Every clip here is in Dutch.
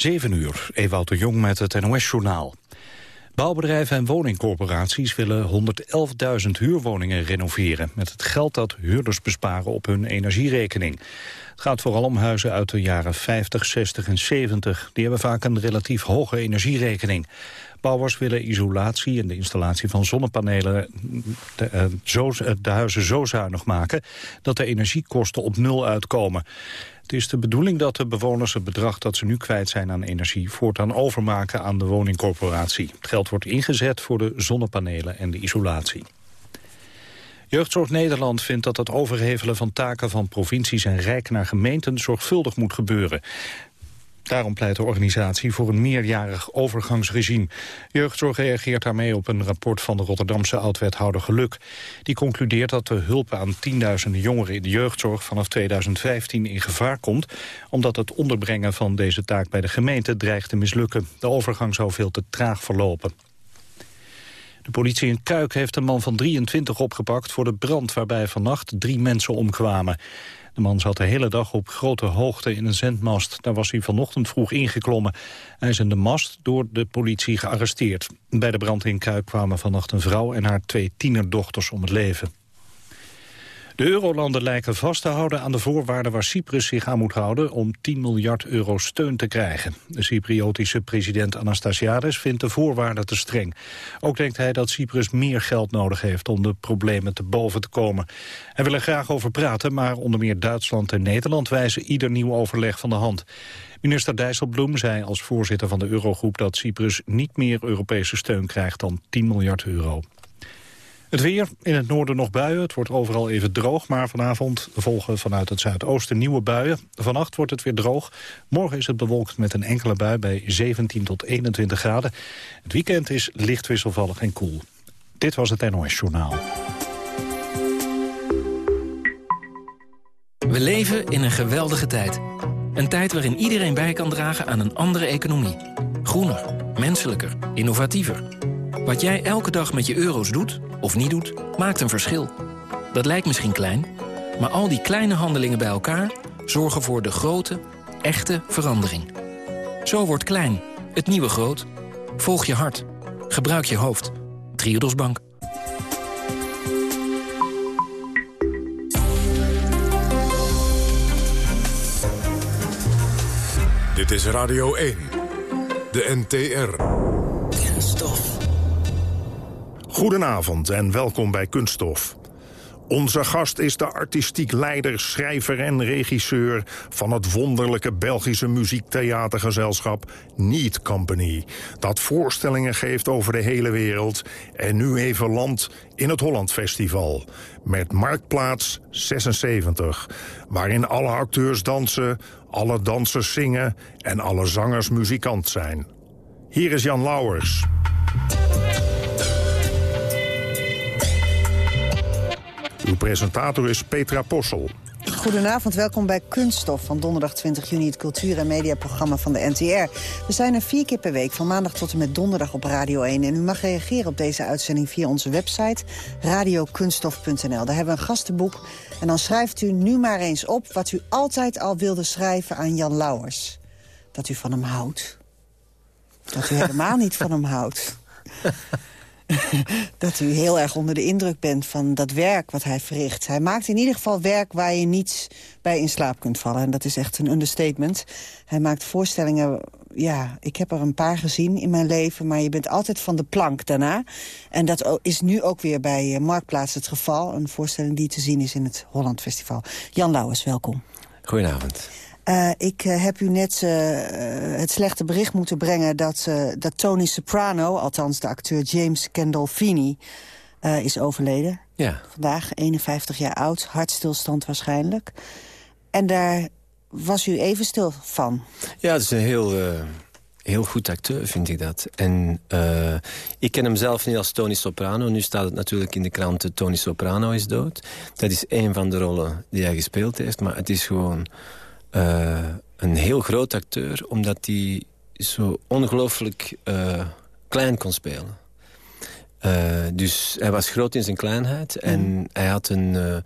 7 uur, Ewout de Jong met het NOS-journaal. Bouwbedrijven en woningcorporaties willen 111.000 huurwoningen renoveren... met het geld dat huurders besparen op hun energierekening. Het gaat vooral om huizen uit de jaren 50, 60 en 70. Die hebben vaak een relatief hoge energierekening. Bouwers willen isolatie en de installatie van zonnepanelen de, eh, zo, de huizen zo zuinig maken dat de energiekosten op nul uitkomen. Het is de bedoeling dat de bewoners het bedrag dat ze nu kwijt zijn aan energie voortaan overmaken aan de woningcorporatie. Het geld wordt ingezet voor de zonnepanelen en de isolatie. Jeugdzorg Nederland vindt dat het overhevelen van taken van provincies en rijk naar gemeenten zorgvuldig moet gebeuren. Daarom pleit de organisatie voor een meerjarig overgangsregime. Jeugdzorg reageert daarmee op een rapport van de Rotterdamse oud-wethouder Geluk. Die concludeert dat de hulp aan tienduizenden jongeren in de jeugdzorg vanaf 2015 in gevaar komt, omdat het onderbrengen van deze taak bij de gemeente dreigt te mislukken. De overgang zou veel te traag verlopen. De politie in Kuik heeft een man van 23 opgepakt voor de brand waarbij vannacht drie mensen omkwamen. De man zat de hele dag op grote hoogte in een zendmast. Daar was hij vanochtend vroeg ingeklommen. Hij is in de mast door de politie gearresteerd. Bij de brand in Kuik kwamen vannacht een vrouw en haar twee tienerdochters om het leven. De eurolanden lijken vast te houden aan de voorwaarden waar Cyprus zich aan moet houden om 10 miljard euro steun te krijgen. De Cypriotische president Anastasiades vindt de voorwaarden te streng. Ook denkt hij dat Cyprus meer geld nodig heeft om de problemen te boven te komen. Hij wil er graag over praten, maar onder meer Duitsland en Nederland wijzen ieder nieuw overleg van de hand. Minister Dijsselbloem zei als voorzitter van de Eurogroep dat Cyprus niet meer Europese steun krijgt dan 10 miljard euro. Het weer, in het noorden nog buien. Het wordt overal even droog, maar vanavond volgen vanuit het zuidoosten nieuwe buien. Vannacht wordt het weer droog. Morgen is het bewolkt met een enkele bui bij 17 tot 21 graden. Het weekend is licht wisselvallig en koel. Dit was het NOS Journaal. We leven in een geweldige tijd. Een tijd waarin iedereen bij kan dragen aan een andere economie. Groener, menselijker, innovatiever. Wat jij elke dag met je euro's doet of niet doet, maakt een verschil. Dat lijkt misschien klein, maar al die kleine handelingen bij elkaar... zorgen voor de grote, echte verandering. Zo wordt klein, het nieuwe groot. Volg je hart. Gebruik je hoofd. Triodos Bank. Dit is Radio 1. De NTR. Goedenavond en welkom bij Kunststof. Onze gast is de artistiek leider, schrijver en regisseur... van het wonderlijke Belgische muziektheatergezelschap Need Company... dat voorstellingen geeft over de hele wereld... en nu even land in het Holland Festival... met Marktplaats 76... waarin alle acteurs dansen, alle dansers zingen... en alle zangers muzikant zijn. Hier is Jan Lauwers. Uw presentator is Petra Possel. Goedenavond, welkom bij Kunststof van donderdag 20 juni... het cultuur- en mediaprogramma van de NTR. We zijn er vier keer per week, van maandag tot en met donderdag op Radio 1. En u mag reageren op deze uitzending via onze website radiokunststof.nl. Daar hebben we een gastenboek. En dan schrijft u nu maar eens op wat u altijd al wilde schrijven aan Jan Lauwers. Dat u van hem houdt. Dat u helemaal niet van hem houdt. dat u heel erg onder de indruk bent van dat werk wat hij verricht. Hij maakt in ieder geval werk waar je niet bij in slaap kunt vallen. En dat is echt een understatement. Hij maakt voorstellingen... Ja, ik heb er een paar gezien in mijn leven, maar je bent altijd van de plank daarna. En dat is nu ook weer bij eh, Marktplaats het geval. Een voorstelling die te zien is in het Holland Festival. Jan Lauwers, welkom. Goedenavond. Uh, ik uh, heb u net uh, het slechte bericht moeten brengen dat, dat Tony Soprano... althans de acteur James Gandolfini, is overleden. Ja. Vandaag, 51 jaar oud, hartstilstand waarschijnlijk. En daar was u even stil van. Ja, het is een heel, heel goed acteur, vind ik dat. En ik ken hem zelf niet als Tony Soprano. Nu staat het natuurlijk in de krant Tony Soprano is dood. Dat is een van de rollen die hij gespeeld heeft. Maar het is gewoon uh, een heel groot acteur, omdat hij zo ongelooflijk uh, klein kon spelen. Uh, dus hij was groot in zijn kleinheid en mm. hij had een,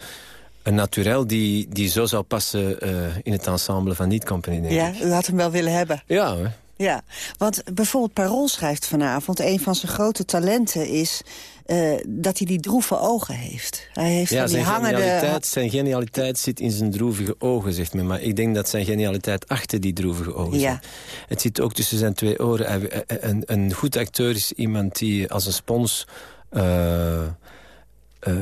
een naturel die, die zo zou passen in het ensemble van Niet Company. Denk ja, u had hem wel willen hebben. Ja, hoor. Ja, want bijvoorbeeld Parool schrijft vanavond... een van zijn grote talenten is uh, dat hij die droeve ogen heeft. Hij heeft ja, die zijn, hangende... genialiteit, zijn genialiteit zit in zijn droevige ogen, zegt men. Maar ik denk dat zijn genialiteit achter die droevige ogen Ja. zit. Het zit ook tussen zijn twee oren. Hij- Een, een goed acteur is iemand die als een spons... eh, eh,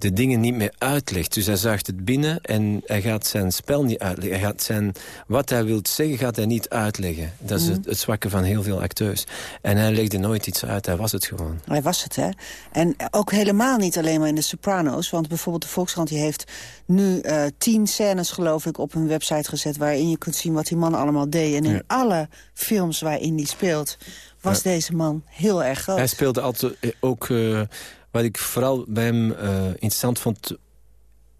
de dingen niet meer uitlegt. Dus hij zuigt het binnen en hij gaat zijn spel niet uitleggen. Hij gaat zijn, wat hij wil zeggen, gaat hij niet uitleggen. Dat is het, het zwakke van heel veel acteurs. En hij legde nooit iets uit, hij was het gewoon. Hij was het, hè? En ook helemaal niet alleen maar in de Sopranos. Want bijvoorbeeld de Volkskrant die heeft nu eh, tien scènes, geloof ik... op hun website gezet waarin je kunt zien wat die man allemaal deed. En in Ja. alle films waarin die speelt... was deze man heel erg groot. Hij speelde altijd eh, ook... eh, wat ik vooral bij hem eh, interessant vond...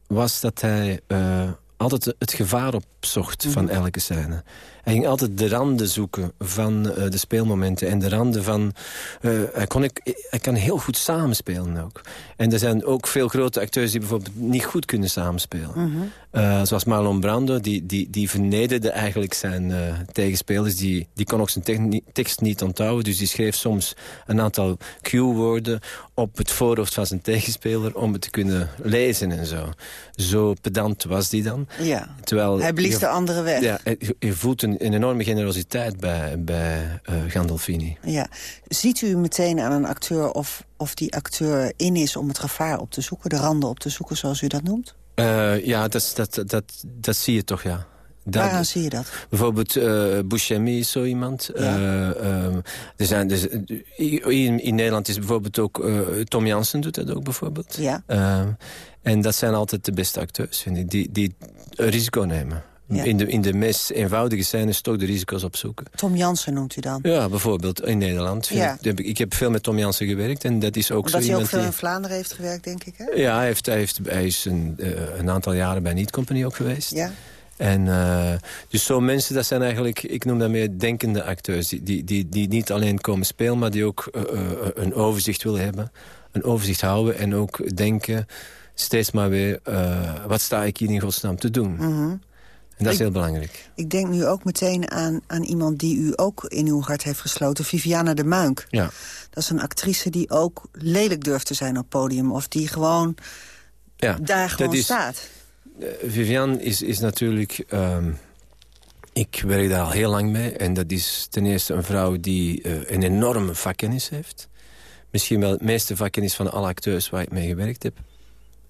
was dat hij eh, altijd het gevaar opzocht van elke scène. Hij ging altijd de randen zoeken van eh, de speelmomenten. En de randen van... eh, hij, kon, ik, hij kan heel goed samenspelen ook. En er zijn ook veel grote acteurs die bijvoorbeeld niet goed kunnen samenspelen. Eh, zoals Marlon Brando, die, die, die vernederde eigenlijk zijn tegensspelers. Die, die kon ook zijn tekst niet onthouden. Dus die schreef soms een aantal cue-woorden op het voorhoofd van zijn tegenspeler... om het te kunnen lezen en zo. Zo pedant was die dan. Ja. Terwijl Hij blies je- de andere weg. Ja, je, je voelt een, een enorme generositeit bij, bij eh, Gandolfini. Ja. Ziet u meteen aan een acteur of, of die acteur in is om het gevaar op te zoeken... de randen op te zoeken, zoals u dat noemt? Eh, ja, dat, dat, dat, dat zie je toch, ja. Dat- Waaraan zie je dat? Bijvoorbeeld eh Buscemi is zo iemand. Ja. Eh, ehm, er zijn, dus, in, in Nederland is bijvoorbeeld ook... Tom Jansen doet dat ook bijvoorbeeld. Ja. Ehm, en dat zijn altijd de beste acteurs, vind ik. Die, die een risico nemen. Ja. In, de, in de meest eenvoudige scènes toch de risico's opzoeken. Tom Jansen noemt u dan? Ja, bijvoorbeeld in Nederland. Ja. Ik, heb, ik heb veel met Tom Jansen gewerkt. En dat is ook Omdat zo hij ook veel die... in Vlaanderen heeft gewerkt, denk ik, hè? Ja, hij, heeft, hij, heeft, hij is een, eh, een aantal jaren bij Niet Company ook geweest. Ja. En eh, dus zo'n mensen, dat zijn eigenlijk, ik noem dat meer denkende acteurs. Die, die, die, die niet alleen komen spelen, maar die ook eh, een overzicht willen hebben. Een overzicht houden en ook denken steeds maar weer... wat sta ik hier in godsnaam te doen? Mhm. En dat is heel belangrijk. Ik denk nu ook meteen aan, aan iemand die u ook in uw hart heeft gesloten. Viviana de Muink. Ja. Dat is een actrice die ook lelijk durft te zijn op podium. Of die gewoon Ja, daar gewoon is, staat. Eh, Vivian is, is natuurlijk... ehm, ik werk daar al heel lang mee. En dat is ten eerste een vrouw die eh, een enorme vakkennis heeft. Misschien wel het meeste vakkennis van alle acteurs waar ik mee gewerkt heb.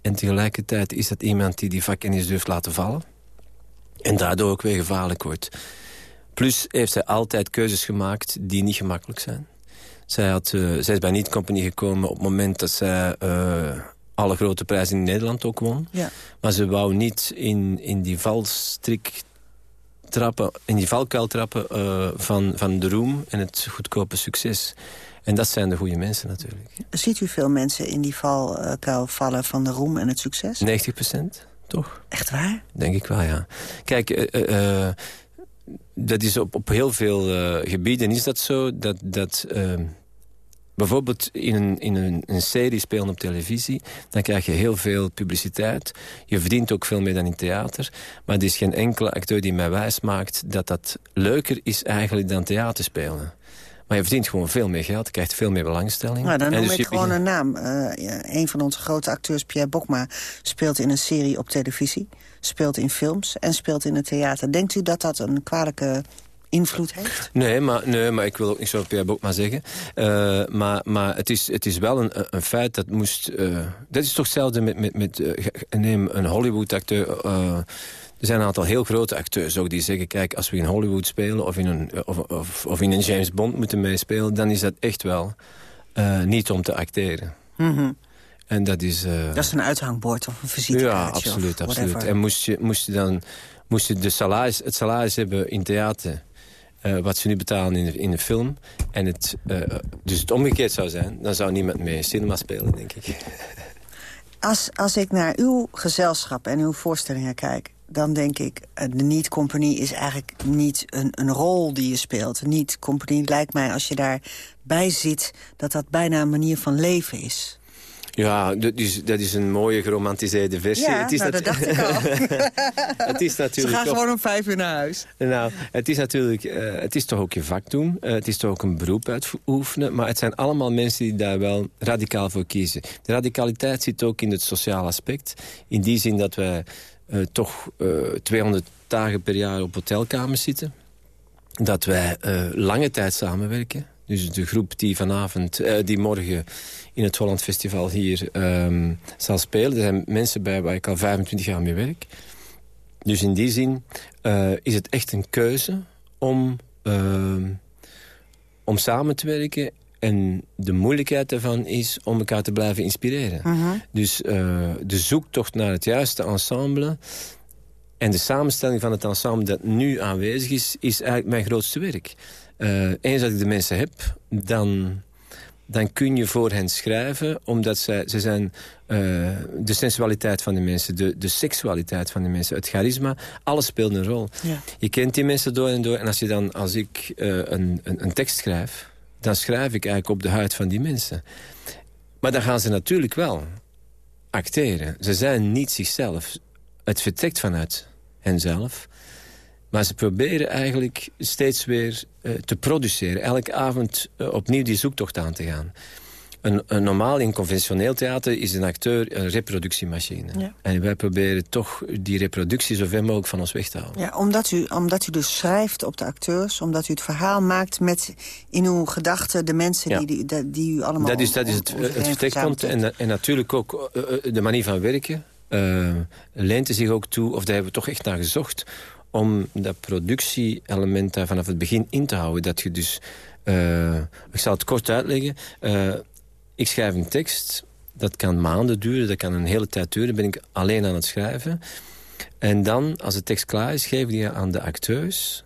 En tegelijkertijd is dat iemand die die vakkennis durft laten vallen. En daardoor ook weer gevaarlijk wordt. Plus heeft zij altijd keuzes gemaakt die niet gemakkelijk zijn. Zij, had, eh, zij is bij Niet Company gekomen op het moment dat zij... eh, alle grote prijzen in Nederland ook won. Ja. Maar ze wou niet in, in die valstrik trappen, in die valkuil trappen eh, van, van de roem en het goedkope succes. En dat zijn de goede mensen natuurlijk. Ziet u veel mensen in die valkuil vallen van de roem en het succes? 90 procent, toch? Echt waar? Denk ik wel, ja. Kijk, eh, eh, eh, dat is op, op heel veel gebieden is dat zo. Dat, dat eh, bijvoorbeeld in, een, in een, een serie spelen op televisie... dan krijg je heel veel publiciteit. Je verdient ook veel meer dan in theater. Maar er is geen enkele acteur die mij wijs maakt... dat dat leuker is eigenlijk dan theaterspelen. Maar je verdient gewoon veel meer geld. Je krijgt veel meer belangstelling. Nou, dan En noem dus ik gewoon begint- een naam. Ja, een van onze grote acteurs, Pierre Bokma, speelt in een serie op televisie. Speelt in films en speelt in het theater. Denkt u dat dat een kwalijke invloed heeft? Nee, maar, nee, maar ik wil ook niet zo Pierre Bokma zeggen. Eh, maar maar het, is, het is wel een, een feit dat moest... eh, dat is toch hetzelfde met... met, met neem een Hollywood-acteur... eh, er zijn een aantal heel grote acteurs ook die zeggen... kijk, als we in Hollywood spelen of in een, of, of, of in een James Bond moeten meespelen... dan is dat echt wel eh, niet om te acteren. Mhm. En dat is... eh, Dat is een uithangbord of een visitekaartje. ja, absoluut, absoluut. En moest je, moest je dan moest je de salaris, het salaris hebben in theater... eh, wat ze nu betalen in de, in de film... en het, eh, dus het omgekeerd zou zijn... dan zou niemand meer cinema spelen, denk ik. Als, als ik naar uw gezelschap en uw voorstellingen kijk... dan denk ik, eh, de Niet Company is eigenlijk niet een, een rol die je speelt. De Niet Company lijkt mij, als je daarbij zit... dat dat bijna een manier van leven is. Ja, dat is, dat is een mooie geromantiseerde versie. Ja, het is nou, dat dacht ik al. het is Ze natuurlijk gaan toch- gewoon om vijf uur naar huis. Nou, het is natuurlijk, eh, het is toch ook je vak doen. Eh, het is toch ook een beroep uitoefenen. Maar het zijn allemaal mensen die daar wel radicaal voor kiezen. De radicaliteit zit ook in het sociale aspect. In die zin dat wij eh, toch eh 200 dagen per jaar op hotelkamers zitten. Dat wij eh, lange tijd samenwerken. Dus de groep die vanavond, eh, die morgen in het Holland Festival hier ehm, zal spelen. Er zijn mensen bij waar ik al 25 jaar mee werk. Dus in die zin eh, is het echt een keuze om, ehm, om samen te werken. En de moeilijkheid daarvan is om elkaar te blijven inspireren. Dus eh, de zoektocht naar het juiste ensemble... en de samenstelling van het ensemble dat nu aanwezig is... is eigenlijk mijn grootste werk. Eh, eens dat ik de mensen heb, dan, dan kun je voor hen schrijven... omdat zij, ze zijn eh, de sensualiteit van de mensen, de, de seksualiteit van de mensen... het charisma, alles speelt een rol. Ja. Je kent die mensen door en door. En als, je dan, als ik een, een, een tekst schrijf... dan schrijf ik eigenlijk op de huid van die mensen. Maar dan gaan ze natuurlijk wel acteren. Ze zijn niet zichzelf. Het vertrekt vanuit henzelf. Maar ze proberen eigenlijk steeds weer eh, te produceren. Elke avond eh, opnieuw die zoektocht aan te gaan. Een, een normaal in conventioneel theater is een acteur een reproductiemachine. Ja. En wij proberen toch die reproductie zo ver mogelijk van ons weg te houden. Ja, omdat u, omdat u dus schrijft op de acteurs, omdat u het verhaal maakt met in uw gedachten de mensen Ja. die, die, die, die u allemaal Dat is, dat is het, om het vertrekpunt. En, en natuurlijk ook eh, eh, de manier van werken. eh leent er zich ook toe, of daar hebben we toch echt naar gezocht... om dat productie-element daar vanaf het begin in te houden. Dat je dus... ik zal het kort uitleggen. Ik schrijf een tekst. Dat kan maanden duren, dat kan een hele tijd duren. ben ik alleen aan het schrijven. En dan, als de tekst klaar is, geef ik die aan de acteurs...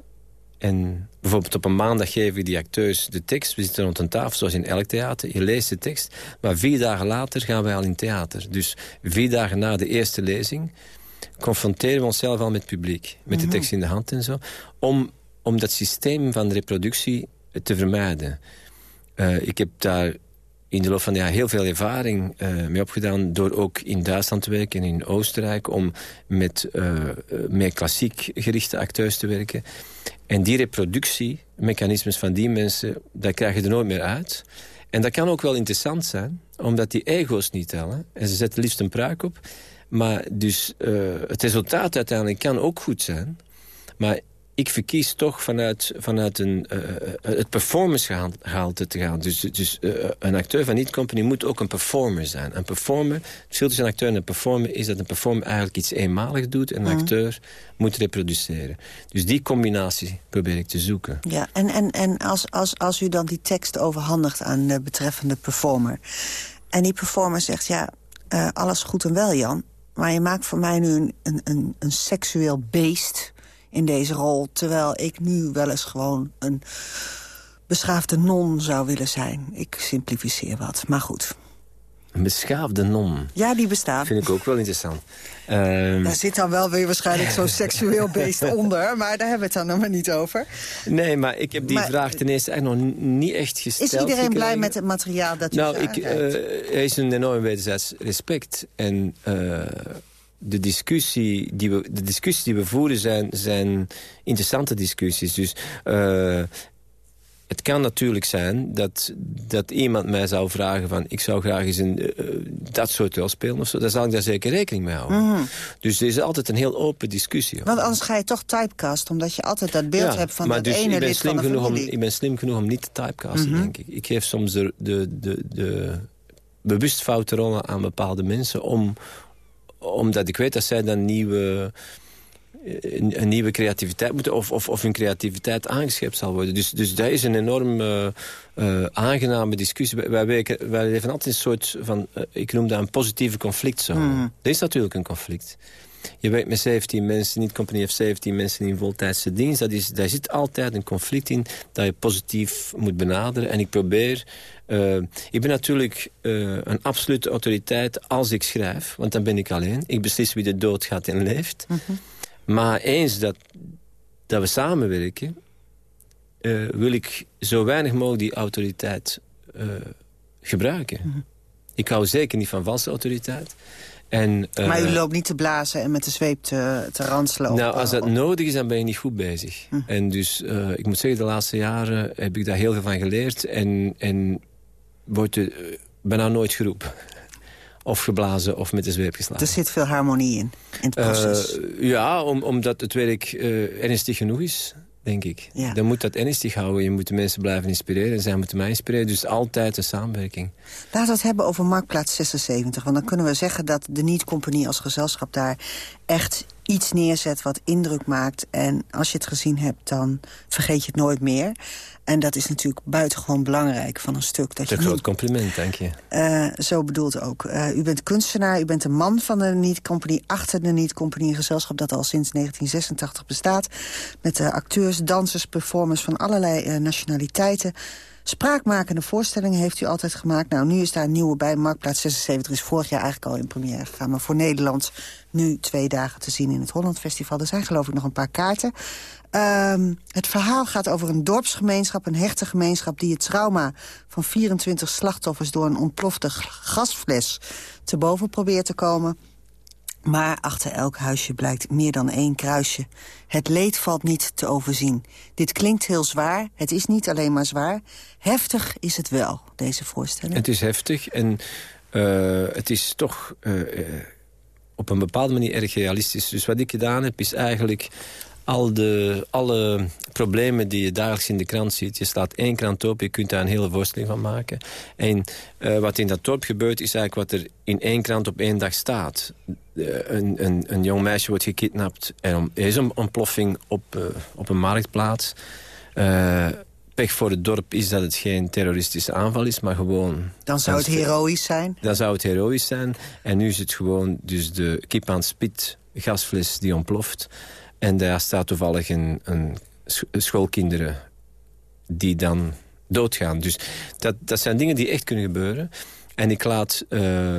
En bijvoorbeeld op een maandag geven we die acteurs de tekst. We zitten rond een tafel, zoals in elk theater. Je leest de tekst. Maar vier dagen later gaan wij al in theater. Dus vier dagen na de eerste lezing... confronteren we onszelf al met het publiek. Met de tekst in de hand en zo. Om, om dat systeem van reproductie te vermijden. Eh, ik heb daar in de loop van de jaar heel veel ervaring eh, mee opgedaan... door ook in Duitsland te werken en in Oostenrijk... om met eh, meer klassiek gerichte acteurs te werken. En die reproductiemechanismes van die mensen... daar krijg je er nooit meer uit. En dat kan ook wel interessant zijn, omdat die ego's niet tellen. En ze zetten liefst een pruik op. Maar dus eh, het resultaat uiteindelijk kan ook goed zijn. Maar ik verkies toch vanuit, vanuit een, eh, het performance-gehalte te gaan. Dus, dus eh, een acteur van Niet Company moet ook een performer zijn. Een performer, het verschil tussen een acteur en een performer... is dat een performer eigenlijk iets eenmalig doet... en een acteur moet reproduceren. Dus die combinatie probeer ik te zoeken. Ja, en, en, en als, als, als u dan die tekst overhandigt aan de betreffende performer... en die performer zegt, ja, alles goed en wel, Jan... maar je maakt voor mij nu een, een, een, een seksueel beest in deze rol... terwijl ik nu wel eens gewoon een beschaafde non zou willen zijn. Ik simplificeer wat, maar goed. Een beschaafde non. Ja, die bestaat. Vind ik ook wel interessant. Ehm, Daar zit dan wel weer waarschijnlijk zo'n seksueel beest onder... maar daar hebben we het dan nog maar niet over. nee, maar ik heb die Maar- vraag ten eerste eigenlijk nog niet echt gesteld Is iedereen blij met het materiaal dat u Nou, ik, aanreikt? eh, er is een enorm wederzijds respect. En eh, de, discussie die we, de discussies die we voeren zijn, zijn interessante discussies. Dus eh, het kan natuurlijk zijn dat, dat iemand mij zou vragen van... ik zou graag eens een, eh, dat soort rol spelen of zo. Dan zal ik daar zeker rekening mee houden. Dus er is altijd een heel open discussie. over. Want anders ga je toch typecast, omdat je altijd dat beeld Ja, hebt van maar dat dus ene ik ben slim genoeg om. Mhm. Ik ben slim genoeg om niet te typecasten, denk ik. Ik geef soms de, de, de, de bewust foute rollen aan bepaalde mensen... Om, omdat ik weet dat zij dan nieuwe, een, een nieuwe creativiteit moeten... Of, of, of hun creativiteit aangeschept zal worden. Dus, dus dat is een enorm eh, eh, aangename discussie. Wij, wij, wij leven altijd een soort van... eh, ik noem dat een positieve conflictzone. Er is natuurlijk een conflict. Je werkt met 17 mensen, niet company heeft 17 mensen in voltijdse dienst. Dat is, daar zit altijd een conflict in dat je positief moet benaderen. En ik probeer... eh, ik ben natuurlijk eh, een absolute autoriteit als ik schrijf. Want dan ben ik alleen. Ik beslis wie de dood gaat en leeft. Maar eens dat, dat we samenwerken... eh, wil ik zo weinig mogelijk die autoriteit gebruiken. Ik hou zeker niet van valse autoriteit. En, maar u loopt niet te blazen en met de zweep te, te ranselen? op, Nou, als dat nodig is, dan ben je niet goed bezig. Hm. En dus, ik moet zeggen, de laatste jaren heb ik daar heel veel van geleerd. En, en wordt er uh, bijna nooit geroepen. Of geblazen of met de zweep geslagen. Er zit veel harmonie in, in het proces. Uh, ja, om, omdat het werk uh, ernstig genoeg is, denk ik. Ja. Dan moet dat ernstig houden. Je moet de mensen blijven inspireren en zij moeten mij inspireren. Dus altijd een samenwerking. Laten we het hebben over Marktplaats 76. Want dan kunnen we zeggen dat de Niet-Compagnie als gezelschap daar echt iets neerzet wat indruk maakt. En als je het gezien hebt, dan vergeet je het nooit meer. En dat is natuurlijk buitengewoon belangrijk van een stuk. Dat een je groot compliment, dank je. Uh, zo bedoeld ook. Uh, u bent kunstenaar, u bent de man van de Niet-Compagnie... achter de Niet-Compagnie, een gezelschap dat al sinds 1986 bestaat... met uh, acteurs, dansers, performers van allerlei uh, nationaliteiten... Spraakmakende voorstellingen heeft u altijd gemaakt. Nou, nu is daar een nieuwe bij. Marktplaats 76 is vorig jaar eigenlijk al in première gegaan. Maar voor Nederland nu twee dagen te zien in het Holland Festival. Er zijn geloof ik nog een paar kaarten. Um, het verhaal gaat over een dorpsgemeenschap, een hechte gemeenschap... die het trauma van 24 slachtoffers door een ontplofte gasfles te boven probeert te komen. Maar achter elk huisje blijkt meer dan één kruisje. Het leed valt niet te overzien. Dit klinkt heel zwaar, het is niet alleen maar zwaar. Heftig is het wel, deze voorstelling. Het is heftig en uh, het is toch uh, op een bepaalde manier erg realistisch. Dus wat ik gedaan heb is eigenlijk al de, alle problemen die je dagelijks in de krant ziet. Je slaat één krant op, je kunt daar een hele voorstelling van maken. En uh, wat in dat dorp gebeurt, is eigenlijk wat er in één krant op één dag staat. Uh, een, een, een jong meisje wordt gekidnapt. Er is een ontploffing op, uh, op een marktplaats. pech voor het dorp is dat het geen terroristische aanval is, maar gewoon... Dan zou het heroïs zijn? Dan zou het heroïs zijn. En nu is het gewoon dus de kip aan het spit gasfles die ontploft... En daar staat toevallig een, een schoolkinderen die dan doodgaan. Dus dat, dat zijn dingen die echt kunnen gebeuren. En ik laat, uh,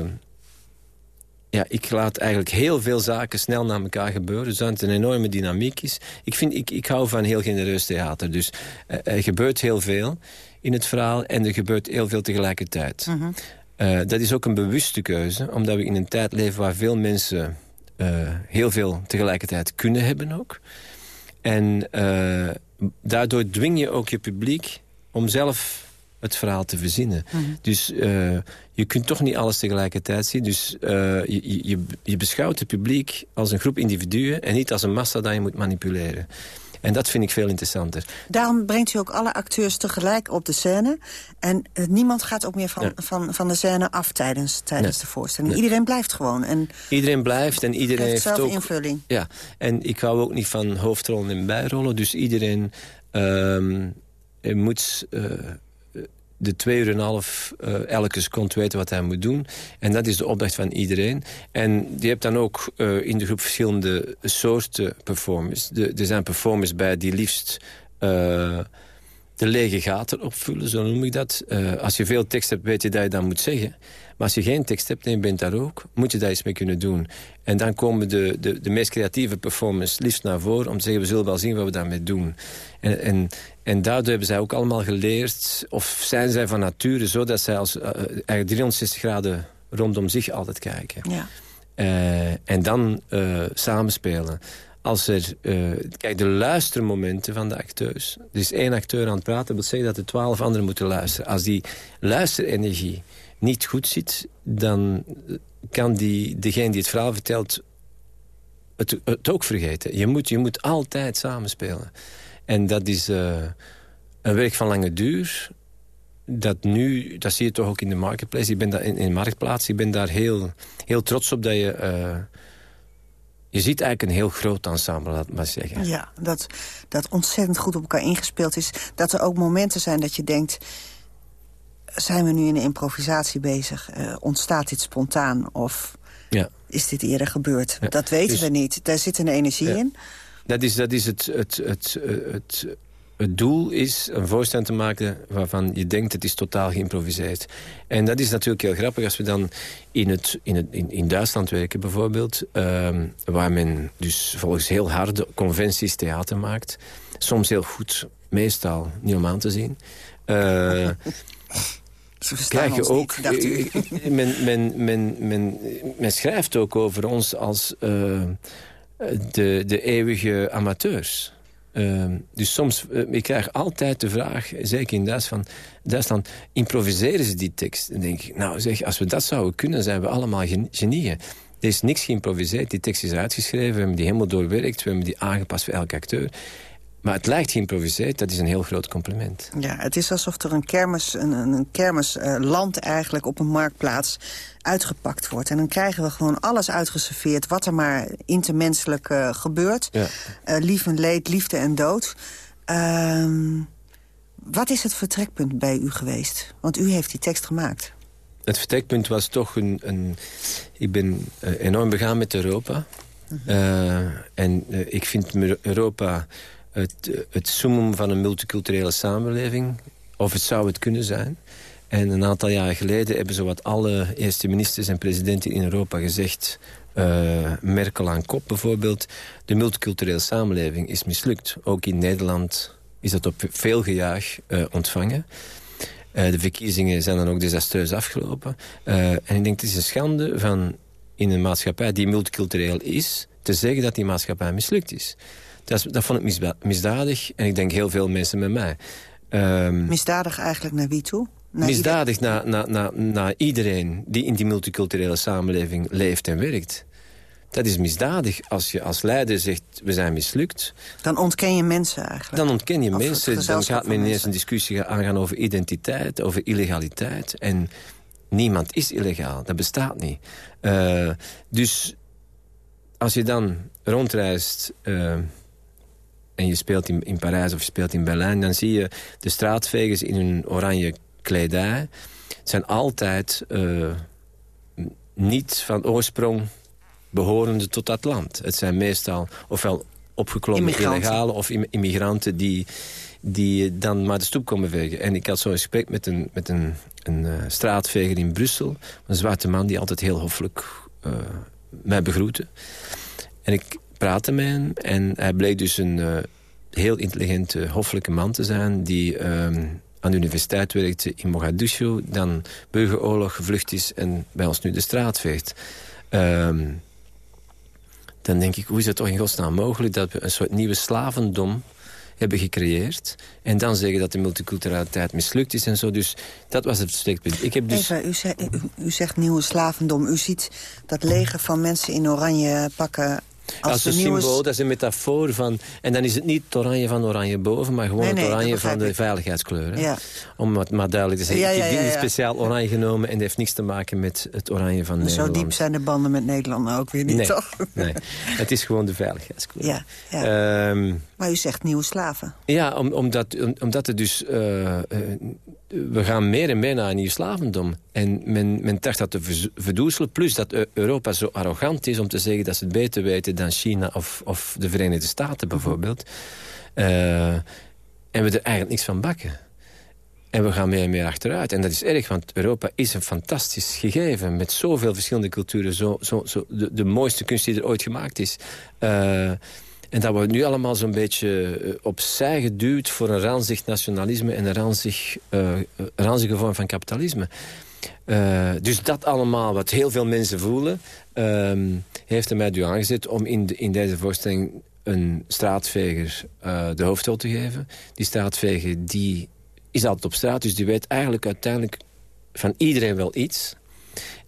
ja, ik laat eigenlijk heel veel zaken snel naar elkaar gebeuren. Dus dat het een enorme dynamiek is. Ik, vind, ik, ik hou van heel genereus theater. Dus uh, er gebeurt heel veel in het verhaal en er gebeurt heel veel tegelijkertijd. Uh -huh. uh, dat is ook een bewuste keuze, omdat we in een tijd leven waar veel mensen uh, heel veel tegelijkertijd kunnen hebben ook. En daardoor dwing je ook je publiek om zelf het verhaal te verzinnen. Mhm. Dus uh, je kunt toch niet alles tegelijkertijd zien. Dus je, je, je beschouwt het publiek als een groep individuen... en niet als een massa dat je moet manipuleren. En dat vind ik veel interessanter. Daarom brengt u ook alle acteurs tegelijk op de scène. En uh, niemand gaat ook meer van, Ja. van, van de scène af tijdens, tijdens Nee. de voorstelling. Nee. Iedereen blijft gewoon en Iedereen blijft en iedereen heeft heeft zelf ook... invulling. Ja, en ik hou ook niet van hoofdrollen en bijrollen. Dus iedereen ehm, moet eh, de twee uur en een half eh, elke seconde weten wat hij moet doen. En dat is de opdracht van iedereen. En je hebt dan ook eh, in de groep verschillende soorten performers. De, er zijn performers bij die liefst... eh, de lege gaten opvullen, zo noem ik dat. Als je veel tekst hebt, weet je dat je dat moet zeggen. Maar als je geen tekst hebt en je bent daar ook, moet je daar iets mee kunnen doen. En dan komen de, de, de meest creatieve performers liefst naar voren... om te zeggen, we zullen wel zien wat we daarmee doen. En, en, en daardoor hebben zij ook allemaal geleerd... of zijn zij van nature zo dat zij als, uh, eigenlijk 360 graden rondom zich altijd kijken. Ja. Uh, en dan uh, samenspelen. Als er, kijk, de luistermomenten van de acteurs. Er is één acteur aan het praten, dat wil zeggen dat de twaalf anderen moeten luisteren. Als die luisterenergie niet goed zit, dan kan die, degene die het verhaal vertelt het, het ook vergeten. Je moet, je moet altijd samenspelen. En dat is uh, een werk van lange duur. Dat nu, dat zie je toch ook in de marketplace. Ik ben daar in, in marktplaats. Ik ben daar heel, heel trots op dat je... Uh, je ziet eigenlijk een heel groot ensemble, laat maar zeggen. Ja, dat, dat ontzettend goed op elkaar ingespeeld is. Dat er ook momenten zijn dat je denkt... zijn we nu in een improvisatie bezig? Uh, ontstaat dit spontaan of ja. is dit eerder gebeurd? Ja. Dat weten Dus- we niet. Daar zit een energie Ja. in. Dat is, dat is het, het, het, het, het doel is een voorstelling te maken waarvan je denkt het is totaal geïmproviseerd. En dat is natuurlijk heel grappig als we dan in, het, in, het, in, in Duitsland werken bijvoorbeeld. ehm, waar men dus volgens heel harde conventies theater maakt. Soms heel goed, meestal niet om aan te zien. Eh, krijg je ook... men, men, men, men, men schrijft ook over ons als de, de eeuwige amateurs. Ehm, dus soms, uh, ik krijg altijd de vraag, zeker in Duitsland, Duitsland improviseren ze die tekst? Dan denk ik, nou zeg, als we dat zouden kunnen, zijn we allemaal genieën. Er is niks geïmproviseerd, die tekst is uitgeschreven, we hebben die helemaal doorwerkt, we hebben die aangepast voor elke acteur. Maar het lijkt geïmproviseerd, dat is een heel groot compliment. Ja, het is alsof er een kermis, een, een kermisland uh, eigenlijk op een marktplaats uitgepakt wordt. En dan krijgen we gewoon alles uitgeserveerd wat er maar intermenselijk uh, gebeurt. Ja. Uh, lief en leed, liefde en dood. Ehm, wat is het vertrekpunt bij u geweest? Want u heeft die tekst gemaakt. Het vertrekpunt was toch een... een ik ben enorm begaan met Europa. -hmm. en ik vind Europa het, het summum van een multiculturele samenleving. Of het zou het kunnen zijn. En een aantal jaren geleden hebben zowat alle eerste ministers en presidenten in Europa gezegd... Uh, Merkel aan kop bijvoorbeeld, de multiculturele samenleving is mislukt. Ook in Nederland is dat op veel gejaag uh, ontvangen. Uh, de verkiezingen zijn dan ook desastreus afgelopen. en ik denk, het is een schande van in een maatschappij die multicultureel is... te zeggen dat die maatschappij mislukt is. Dat, dat vond ik misdadig en ik denk heel veel mensen met mij. Um, misdadig eigenlijk naar wie toe? Naar misdadig naar, naar, naar, naar iedereen die in die multiculturele samenleving leeft en werkt. Dat is misdadig als je als leider zegt, we zijn mislukt. Dan ontken je mensen eigenlijk. Dan ontken je mensen. Dan gaat men ineens een discussie aangaan over identiteit, over illegaliteit. En niemand is illegaal, dat bestaat niet. Uh, dus als je dan rondreist... Uh, en je speelt in, in Parijs of je speelt in Berlijn... dan zie je de straatvegers in hun oranje kledij... zijn altijd uh, niet van oorsprong behorende tot dat land. Het zijn meestal ofwel opgeklommen illegale of immigranten... die, die dan maar de stoep komen vegen. En ik had zo'n gesprek met een, met een, een uh, straatveger in Brussel. Een zwarte man die altijd heel hoffelijk uh, mij begroette. En ik praatte met. En hij bleek dus een uh, heel intelligente, hoffelijke man te zijn... die um, aan de universiteit werkte in Mogadishu... dan burgeroorlog gevlucht is en bij ons nu de straat veegt. Um, dan denk ik, hoe is het toch in godsnaam mogelijk... dat we een soort nieuwe slavendom hebben gecreëerd. En dan zeggen dat de multiculturaliteit mislukt is en zo. Dus dat was het steekpunt. Ik heb dus... U, u zegt nieuwe slavendom. U ziet dat leger van mensen in oranje pakken als, een symbool, dat is een metafoor van... En dan is het niet het oranje van oranje boven... maar gewoon het oranje van de veiligheidskleuren. Ja. Om het maar duidelijk te zeggen. Ja, ja, ik heb niet speciaal oranje genomen... en dat heeft niks te maken met het oranje van Nederland. Zo diep zijn de banden met Nederland ook weer niet, nee, toch? Nee, het is gewoon de veiligheidskleur. Ja, ja. Um, maar u zegt nieuwe slaven. Ja, om, omdat, om, omdat het dus... Uh, uh, we gaan meer en meer naar een nieuw slavendom. En men, men dacht dat te verdoezelen. Plus dat Europa zo arrogant is om te zeggen dat ze het beter weten dan China of, of de Verenigde Staten bijvoorbeeld. Uh, en we er eigenlijk niks van bakken. En we gaan meer en meer achteruit. En dat is erg, want Europa is een fantastisch gegeven... met zoveel verschillende culturen. Zo, zo, zo de, de mooiste kunst die er ooit gemaakt is. Uh, en dat wordt nu allemaal zo'n beetje uh, opzij geduwd... voor een ranzig nationalisme en een ranzig, uh, ranzige vorm van kapitalisme. Uh, dus dat allemaal, wat heel veel mensen voelen... Ehm, heeft er mij nu aangezet om in, in deze voorstelling een straatveger de hoofdrol te geven. Die straatveger die is altijd op straat, dus die weet eigenlijk uiteindelijk van iedereen wel iets.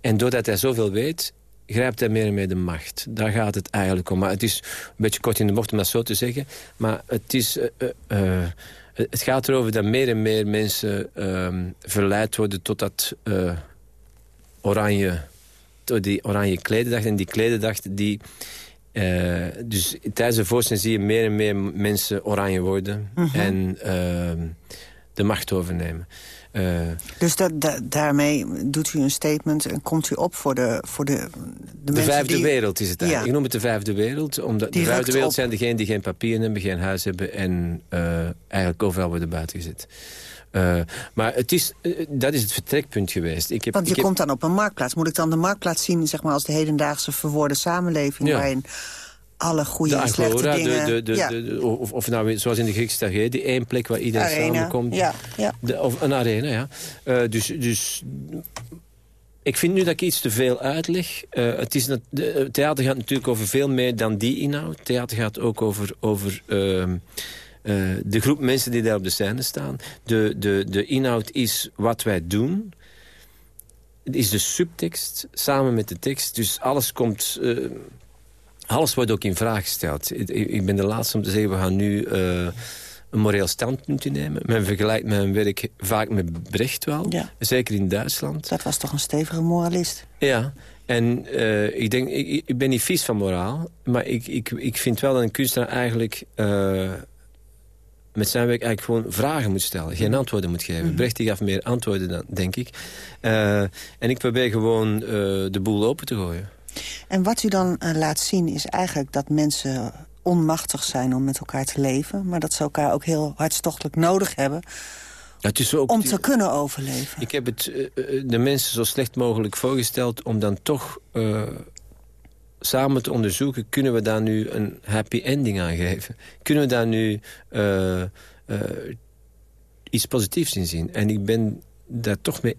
En doordat hij zoveel weet, grijpt hij meer en meer de macht. Daar gaat het eigenlijk om. Maar het is een beetje kort in de bocht om dat zo te zeggen. Maar het, is, uh, het gaat erover dat meer en meer mensen uh, verleid worden tot dat oranje, tot die oranje klededag. En die klededag die... dus tijdens de voorstelling zie je meer en meer mensen oranje worden. -hmm. En ehm, de macht overnemen. Uh, dus dat, daarmee doet u een statement en komt u op voor de, voor de, de, de vijfde die... wereld is het eigenlijk. Ja. Ik noem het de vijfde wereld. Omdat die de vijfde wereld op. zijn degenen die geen papieren hebben, geen huis hebben... en uh, eigenlijk overal worden buiten gezet. Uh, maar het is, dat is het vertrekpunt geweest. Ik heb, Want je ik komt heb... dan op een marktplaats. Moet ik dan de marktplaats zien zeg maar, als de hedendaagse verwoorde samenleving... Ja. waarin alle goede de en slechte Agora, dingen. de, de, ja. de- of, of nou, zoals in de Griekse tragedie, één plek waar iedereen Arena, samenkomt. ja, ja. De, of een arena, ja. Eh, dus, dus ik vind nu dat ik iets te veel uitleg. Eh, het is de, het theater gaat natuurlijk over veel meer dan die inhoud. Theater gaat ook over, over ehm, eh, de groep mensen die daar op de scène staan. De, de, de inhoud is wat wij doen. Het is de subtekst samen met de tekst. Dus alles komt... eh, alles wordt ook in vraag gesteld. Ik, ik ben de laatste om te zeggen, we gaan nu eh, een moreel standpunt innemen. Men vergelijkt mijn werk vaak met Brecht wel. Ja. Zeker in Duitsland. Dat was toch een stevige moralist. Ja, en eh, ik denk, ik, ik ben niet vies van moraal. Maar ik, ik, ik vind wel dat een kunstenaar eigenlijk... eh, met zijn werk eigenlijk gewoon vragen moet stellen. Geen antwoorden moet geven. Brecht die gaf meer antwoorden, dan, denk ik. En ik probeer gewoon de boel open te gooien. En wat u dan eh, laat zien is eigenlijk dat mensen onmachtig zijn om met elkaar te leven... maar dat ze elkaar ook heel hartstochtelijk nodig hebben is ook om te kunnen overleven. Ik heb het eh, eh, de mensen zo slecht mogelijk voorgesteld... om dan toch samen te onderzoeken... kunnen we daar nu een happy ending aan geven? Kunnen we daar nu iets positiefs in zien? En ik ben daar toch mee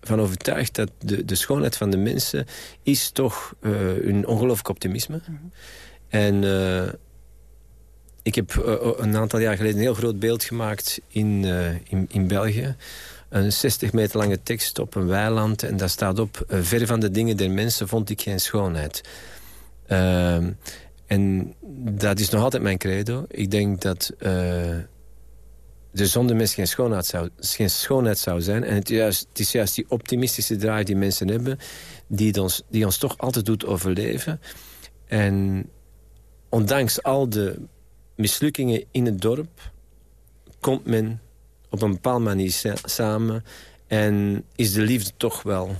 van overtuigd... dat de, de schoonheid van de mensen is toch eh een ongelooflijk optimisme. En... eh, ik heb eh, een aantal jaar geleden een heel groot beeld gemaakt in, eh, in, in België. Een 60 meter lange tekst op een weiland. En daar staat op... eh, ver van de dingen der mensen vond ik geen schoonheid. Ehm, en dat is nog altijd mijn credo. Ik denk dat eh, de zonder geen schoonheid, zou, geen schoonheid zou zijn. En het, juist, het is juist die optimistische draai die mensen hebben... die ons, die ons toch altijd doet overleven. En ondanks al de mislukkingen in het dorp... komt men op een bepaalde manier sa- samen... en is de liefde toch wel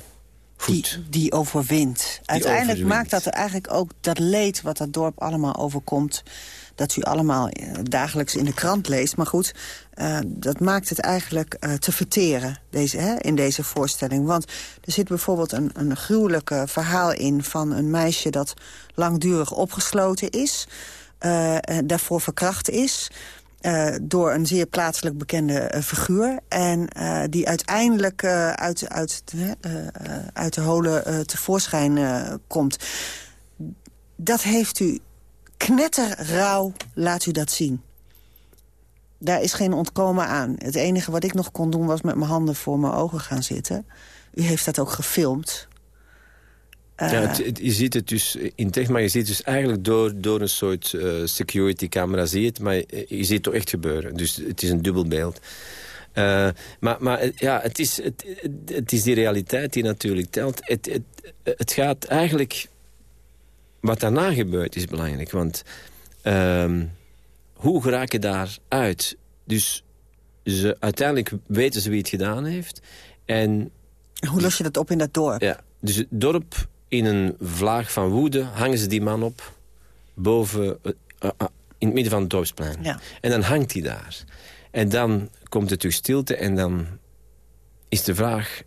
goed. Die, die overwint. Uiteindelijk overwint. maakt dat eigenlijk ook dat leed wat dat dorp allemaal overkomt... dat u allemaal eh, dagelijks in de krant leest. Maar goed, eh, dat maakt het eigenlijk eh, te verteren deze, hè, in deze voorstelling. Want er zit bijvoorbeeld een, een gruwelijk eh, verhaal in... van een meisje dat langdurig opgesloten is... daarvoor verkracht is... door een zeer plaatselijk bekende figuur. En die uiteindelijk uit, uit, uit de holen tevoorschijn komt. Dat heeft u knetterrauw, laat u dat zien. Daar is geen ontkomen aan. Het enige wat ik nog kon doen was met mijn handen voor mijn ogen gaan zitten. U heeft dat ook gefilmd. Eh, Ja, het, het- je ziet het dus in tekst, maar je ziet het dus eigenlijk door, door een soort eh, security camera zie je het, maar je, je ziet het toch echt gebeuren. Dus het is een dubbel beeld. Eh, maar maar eh, ja, het is, het, het is die realiteit die natuurlijk telt. Het, het, het gaat eigenlijk... Wat daarna gebeurt is belangrijk, want... ehm, hoe geraak je daaruit? Dus ze, uiteindelijk weten ze wie het gedaan heeft. En Hoe los je dat op in dat dorp? ja, dus het dorp in een vlaag van woede hangen ze die man op boven, eh, eh, in het midden van het dorpsplein. Ja. En dan hangt hij daar. En dan komt het terug stilte en dan is de vraag,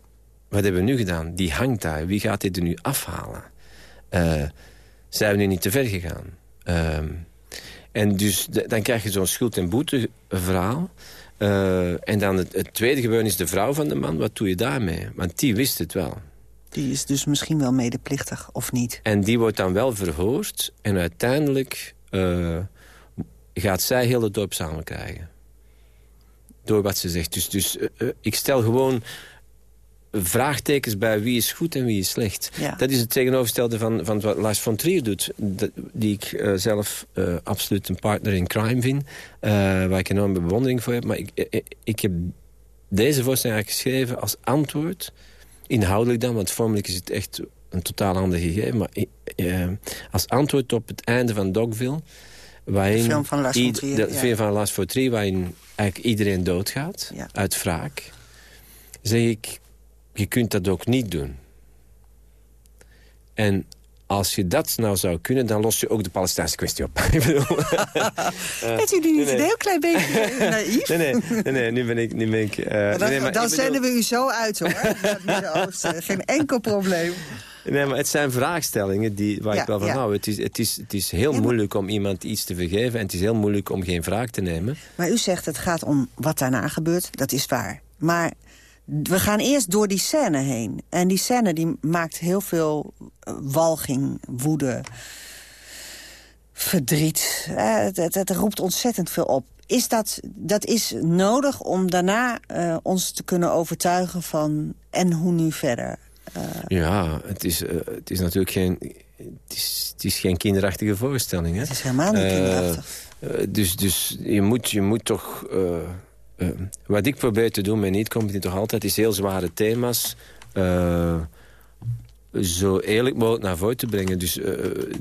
wat hebben we nu gedaan? Die hangt daar, wie gaat dit er nu afhalen? Eh, zijn we nu niet te ver gegaan? Ehm, en dus de- dan krijg je zo'n schuld- en boete verhaal. Eh, en dan het, het tweede gebeuren is de vrouw van de man. Wat doe je daarmee? Want die wist het wel. Die is dus misschien wel medeplichtig, of niet? En die wordt dan wel verhoord. En uiteindelijk eh, gaat zij heel het dorp samen krijgen. Door wat ze zegt. Dus, dus eh, ik stel gewoon vraagtekens bij wie is goed en wie is slecht. Ja. Dat is het tegenovergestelde van, van wat Lars von Trier doet. Die ik eh, zelf eh, absoluut een partner in crime vind. eh, waar ik enorme bewondering voor heb. Maar ik, ik heb deze voorstelling eigenlijk geschreven als antwoord... Inhoudelijk dan, want vormelijk is het echt een totaal ander gegeven. Maar als antwoord op het einde van Dogville... Waarin De film van Lars von Trier, De ja. film van Lars von Trier, waarin eigenlijk iedereen doodgaat. Ja. Uit wraak. Zeg ik, je kunt dat ook niet doen. En als je dat nou zou kunnen, dan los je ook de Palestijnse kwestie op. Ik bedoel, Bent u nu niet nee. een heel klein beetje naïef? nee, nee, nee, nee, nu ben ik... Nu ben ik eh, Maar dan nee, maar dan ik bedoel- zenden we u zo uit, hoor. Midden-Oosten. Geen enkel probleem. Nee, maar het zijn vraagstellingen die, waar ik wel van hou. Het is, het, is, het is heel moeilijk om iemand iets te vergeven... en het is heel moeilijk om geen vraag te nemen. Maar u zegt het gaat om wat daarna gebeurt. Dat is waar. Maar we gaan eerst door die scène heen. En die scène die maakt heel veel eh, walging, woede, verdriet. Het, het, het, roept ontzettend veel op. Is dat, dat is nodig om daarna uh, ons te kunnen overtuigen van... en hoe nu verder? Uh, ja, het is, uh, het is natuurlijk geen, het is, het is geen kinderachtige voorstelling. Hè? Het is helemaal niet kinderachtig. dus dus je, moet, je moet toch... wat ik probeer te doen met niet-company toch altijd... is heel zware thema's zo eerlijk mogelijk naar voren te brengen. Dus uh,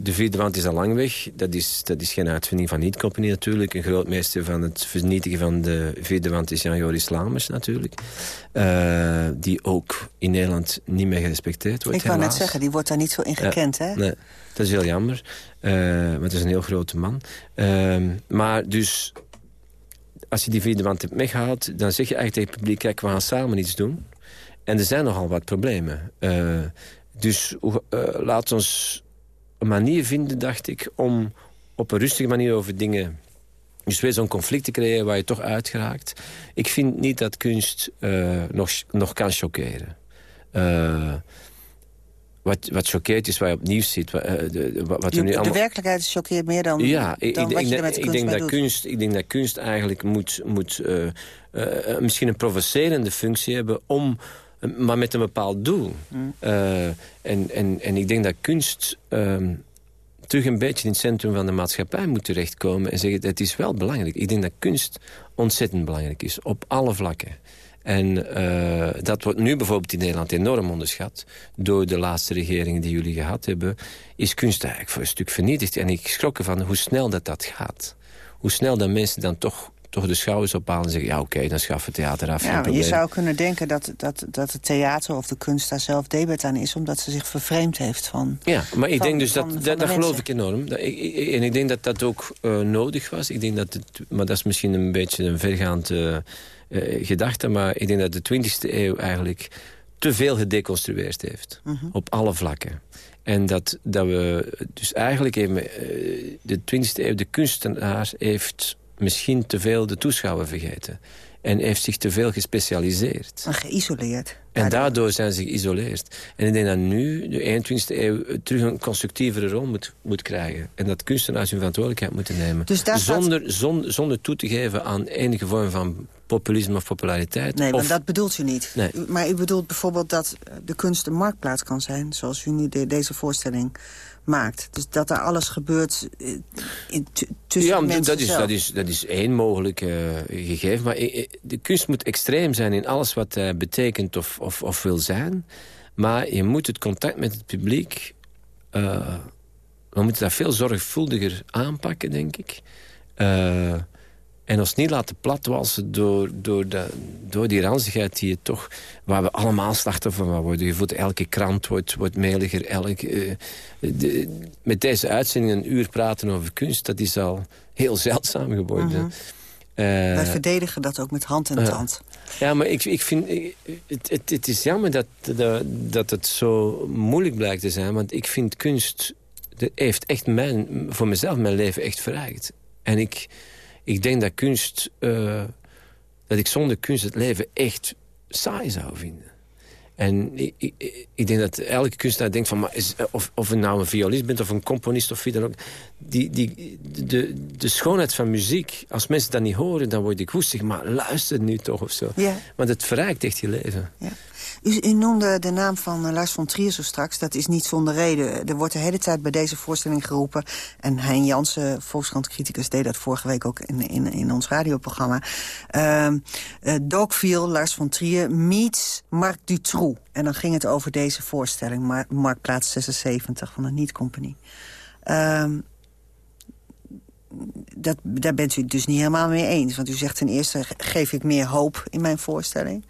de vierde wand is al lang weg. Dat is, dat is geen uitvinding van Niet Company natuurlijk. Een grootmeester van het vernietigen van de vierde wand is Jan-Joris Lamers natuurlijk. Uh, die ook in Nederland niet meer gerespecteerd wordt, Ik wou net zeggen, die wordt daar niet zo in gekend, hè? Nee, dat is heel jammer. Maar het is een heel grote man. Ehm, maar dus, als je die vierde wand hebt weggehaald... dan zeg je eigenlijk tegen het publiek, kijk, we gaan samen iets doen. En er zijn nogal wat problemen. Dus uh, laat ons een manier vinden, dacht ik... om op een rustige manier over dingen... Dus weer zo'n conflict te creëren waar je toch uitgeraakt. Ik vind niet dat kunst uh, nog, nog kan chockeren. Wat, wat choqueert is waar je opnieuw ziet. Wat, de, wat nu allemaal... de werkelijkheid choqueert meer dan, ja, ik, dan ik, wat je met ik denk dat kunst, Ik denk dat kunst eigenlijk moet, moet misschien een provocerende functie hebben... om maar met een bepaald doel. Mm. Uh, en, en, en ik denk dat kunst uh, terug een beetje in het centrum van de maatschappij moet terechtkomen... en zeggen, het is wel belangrijk. Ik denk dat kunst ontzettend belangrijk is, op alle vlakken. En uh, dat wordt nu bijvoorbeeld in Nederland enorm onderschat... door de laatste regeringen die jullie gehad hebben... is kunst eigenlijk voor een stuk vernietigd. En ik schrok ervan hoe snel dat dat gaat. Hoe snel dat mensen dan toch toch de schouders ophalen en zeggen... ja, oké, dan schaffen theater af. Ja, je zou kunnen denken dat, dat, dat het theater of de kunst daar zelf debet aan is... omdat ze zich vervreemd heeft van Ja, maar ik denk dus dat, dat, geloof ik enorm. Dat, ik, en ik denk dat dat ook uh, nodig was. Ik denk dat het, maar dat is misschien een beetje een vergaand uh, uh, gedachte... maar ik denk dat de 20e eeuw eigenlijk te veel gedeconstrueerd heeft. -huh. Op alle vlakken. En dat, dat we dus eigenlijk even, de 20e eeuw de kunstenaar heeft misschien te veel de toeschouwer vergeten. En heeft zich te veel gespecialiseerd. En geïsoleerd. En daardoor zijn ze geïsoleerd. En ik denk dat nu de 21e eeuw terug een constructievere rol moet, moet krijgen. En dat kunstenaars hun verantwoordelijkheid moeten nemen. Dus zonder, zonder, zonder toe te geven aan enige vorm van populisme of populariteit. Nee, of... maar dat bedoelt u niet. Nee. Maar u bedoelt bijvoorbeeld dat de kunst een marktplaats kan zijn... zoals u nu de, deze voorstelling maakt. Dus dat er alles gebeurt eh, in, tussen ja, mensen dat is, dat, is, dat is één mogelijk uh, gegeven. Maar de kunst moet extreem zijn in alles wat hij betekent of, of, of wil zijn. Maar je moet het contact met het publiek... Uh, we moeten dat veel zorgvuldiger aanpakken, denk ik. En ons niet laten platwalsen door, door, de, door die ranzigheid die je toch... waar we allemaal slachtoffer van worden. Je voelt elke krant wordt, wordt meliger. Elk, uh, de, met deze uitzending een uur praten over kunst... dat is al heel zeldzaam geworden. Uh, Wij verdedigen dat ook met hand in tand. Ja, maar ik, ik vind... het, het, het, is jammer dat, dat, dat het zo moeilijk blijkt te zijn. Want ik vind kunst... Dat heeft echt mijn, voor mezelf mijn leven echt verrijkt. En ik ik denk dat kunst... Uh, dat ik zonder kunst het leven echt saai zou vinden. En ik, ik, ik denk dat elke kunstenaar denkt van... Maar is, of, of je nou een violist bent of een componist of wie dan ook... Die, die, de, de schoonheid van muziek, als mensen dat niet horen... dan word ik woestig, maar luister nu toch of zo. Want het verrijkt echt je leven. Ja. U, noemde de naam van Lars von Trier zo straks. Dat is niet zonder reden. Er wordt de hele tijd bij deze voorstelling geroepen. En Hein Jansen, Volkskrant-criticus, deed dat vorige week ook in, in, in ons radioprogramma. Uh, Lars von Trier, meets Marc Dutroux. En dan ging het over deze voorstelling, Mar Marktplaats 76 van de Niet Company. Uh, dat, daar bent u het dus niet helemaal mee eens. Want u zegt ten eerste, geef ik meer hoop in mijn voorstelling.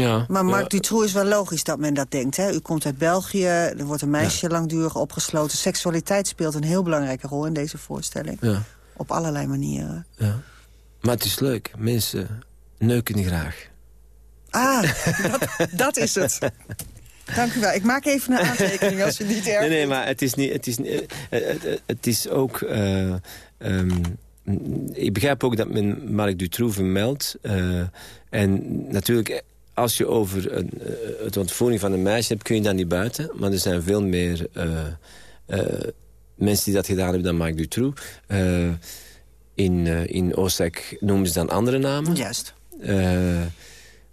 Ja, maar Marc ja. Dutroux is wel logisch dat men dat denkt. Hè? U komt uit België, er wordt een meisje ja. langdurig opgesloten. Seksualiteit speelt een heel belangrijke rol in deze voorstelling. Ja. Op allerlei manieren. Ja. Maar het is leuk. Mensen neuken graag. Ah, dat, dat is het. Dank u wel. Ik maak even een aantekening als u niet erg Nee, nee, maar het is, niet, het is, het, het is ook... Uh, um, ik begrijp ook dat men Marc Dutroux vermeldt. Uh, en natuurlijk, als je over een, het ontvoering van een meisje hebt... kun je dat niet buiten. Maar er zijn veel meer uh, mensen die dat gedaan hebben dan Marc Dutroux. in, in Oostenrijk noemen ze dan andere namen. Juist.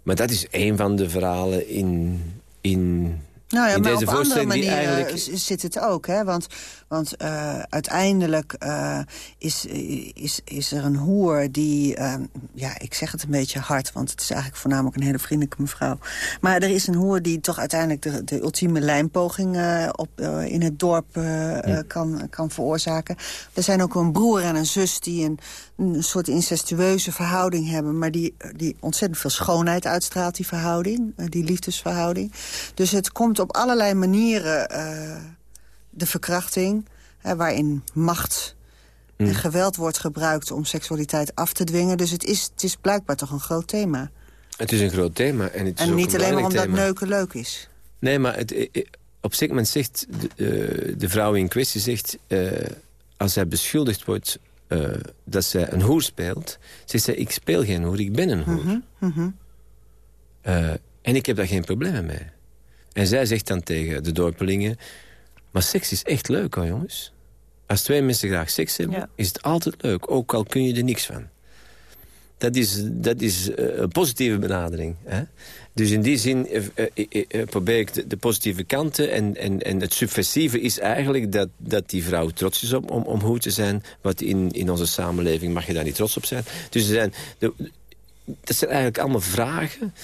maar dat is een van de verhalen in, in nou ja, maar deze op andere manieren eigenlijk... zit het ook. Hè? Want, want uh, uiteindelijk uh, is, is, is er een hoer die... Uh, ja, ik zeg het een beetje hard, want het is eigenlijk voornamelijk een hele vriendelijke mevrouw. Maar er is een hoer die toch uiteindelijk de, de ultieme lijnpoging op, in het dorp ja. kan, kan veroorzaken. Er zijn ook een broer en een zus die een, een soort incestueuze verhouding hebben... maar die, die ontzettend veel schoonheid uitstraalt, die verhouding, die liefdesverhouding. Dus het komt op allerlei manieren de verkrachting... Hè, waarin macht en mm. geweld wordt gebruikt om seksualiteit af te dwingen. Dus het is, het is blijkbaar toch een groot thema. Het is een groot thema. En, het is en niet alleen maar omdat thema. neuken leuk is. Nee, maar het, op zich moment zegt de, uh, de, vrouw in kwestie... zegt, uh, als zij beschuldigd wordt uh, dat zij een hoer speelt... zegt zij, ik speel geen hoer, ik ben een hoer. Mm -hmm, mm -hmm. en ik heb daar geen problemen mee. En zij zegt dan tegen de dorpelingen... maar seks is echt leuk hoor jongens. Als twee mensen graag seks hebben, is het altijd leuk. Ook al kun je er niks van. Dat is, dat is uh, een positieve benadering. Hè? Dus in die zin uh, uh, probeer ik de, de, positieve kanten. En, en, en het subversieve is eigenlijk dat, dat die vrouw trots is op, om, om hoe te zijn. Wat in, in onze samenleving mag je daar niet trots op zijn. Dus er zijn, de, dat zijn eigenlijk allemaal vragen...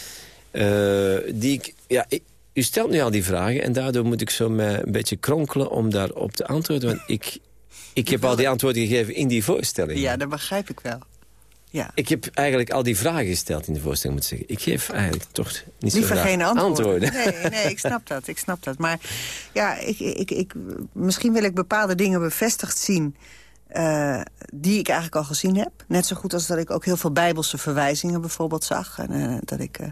die ik, ja, ik, u stelt nu al die vragen en daardoor moet ik zo een beetje kronkelen om daarop te antwoorden. Want ik, ik heb al die antwoorden gegeven in die voorstelling. Ja, dat begrijp ik wel. Ja. Ik heb eigenlijk al die vragen gesteld in de voorstelling, moet ik zeggen. Ik geef eigenlijk toch niet Liever zo geen antwoorden. antwoorden. Nee, nee, ik snap dat, ik snap dat. Maar ja, ik, ik, ik, misschien wil ik bepaalde dingen bevestigd zien... Uh, die ik eigenlijk al gezien heb. Net zo goed als dat ik ook heel veel bijbelse verwijzingen bijvoorbeeld zag. En uh, dat ik... Uh,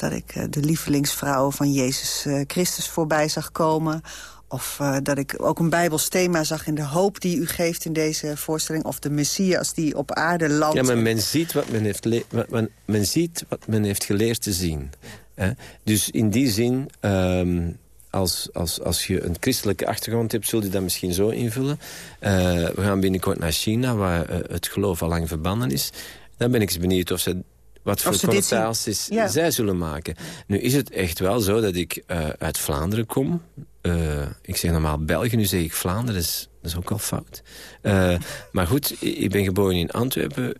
dat ik uh, de lievelingsvrouw van Jezus uh, Christus voorbij zag komen. Of uh, dat ik ook een bijbels thema zag in de hoop die u geeft in deze voorstelling. Of de Messias die op aarde landt. Ja, maar men ziet wat men heeft, wat, men ziet wat men heeft geleerd te zien. Hè? Dus in die zin, um, als, als, als je een christelijke achtergrond hebt... zul je dat misschien zo invullen. we gaan binnenkort naar China, waar het geloof al lang verbannen is. Dan ben ik eens benieuwd of ze wat voor connotaties ja. zij zullen maken. Nu is het echt wel zo dat ik uh, uit Vlaanderen kom. Uh, ik zeg normaal België, nu zeg ik Vlaanderen, dat is, dat is ook al fout. Uh, maar goed, ik ben geboren in Antwerpen,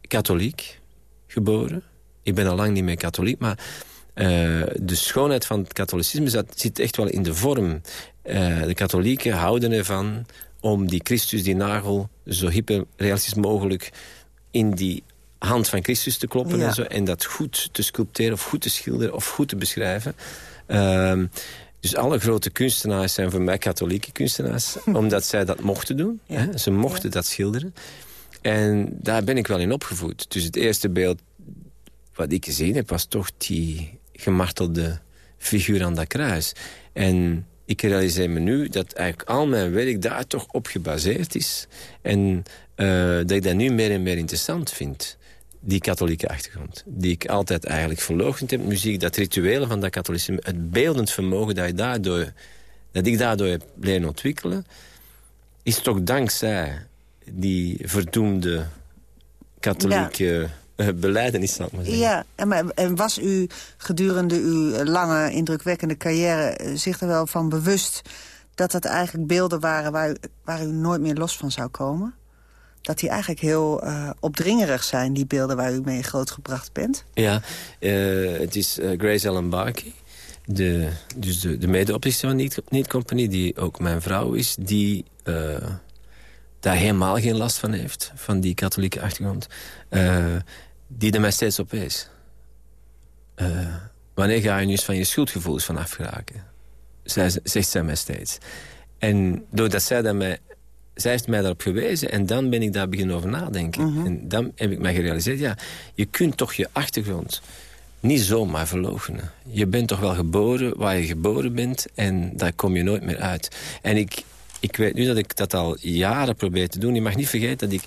katholiek geboren. Ik ben al lang niet meer katholiek, maar de schoonheid van het katholicisme zat, zit echt wel in de vorm. de katholieken houden ervan om die Christus, die nagel, zo hyperrealistisch mogelijk in die hand van Christus te kloppen en zo. En dat goed te sculpteren of goed te schilderen of goed te beschrijven. Uh, dus alle grote kunstenaars zijn voor mij katholieke kunstenaars. omdat zij dat mochten doen. Ja. Hè? Ze mochten dat schilderen. En daar ben ik wel in opgevoed. Dus het eerste beeld wat ik gezien heb... was toch die gemartelde figuur aan dat kruis. En ik realiseer me nu dat eigenlijk al mijn werk daar toch op gebaseerd is. En uh, dat ik dat nu meer en meer interessant vind die katholieke achtergrond. Die ik altijd eigenlijk verloochend heb. Muziek, dat rituele van dat katholicisme. Het beeldend vermogen dat, je daardoor, dat ik daardoor heb leren ontwikkelen... is toch dankzij die verdoemde katholieke... Ja. Beleidenis, zal ik maar zeggen. Ja, en, en was u gedurende uw lange, indrukwekkende carrière... Eh, zich er wel van bewust dat dat eigenlijk beelden waren... waar u, waar u nooit meer los van zou komen? Dat die eigenlijk heel uh, opdringerig zijn, die beelden waar u mee grootgebracht bent. Ja, uh, het is uh, Grace Ellen Barkey, de, dus de, de medeoprichter van Niet Company, die ook mijn vrouw is, die daar helemaal geen last van heeft, van die katholieke achtergrond, die er mij steeds op is. wanneer ga je nu eens van je schuldgevoelens vanaf geraken? Zegt zij mij steeds. En doordat zij dat mij zij heeft mij daarop gewezen en dan ben ik daar beginnen over nadenken. Mhm. En dan heb ik mij gerealiseerd, ja, je kunt toch je achtergrond niet zomaar verloochenen. Je bent toch wel geboren waar je geboren bent en daar kom je nooit meer uit. En ik, ik weet nu dat ik dat al jaren probeer te doen. Je mag niet vergeten dat ik...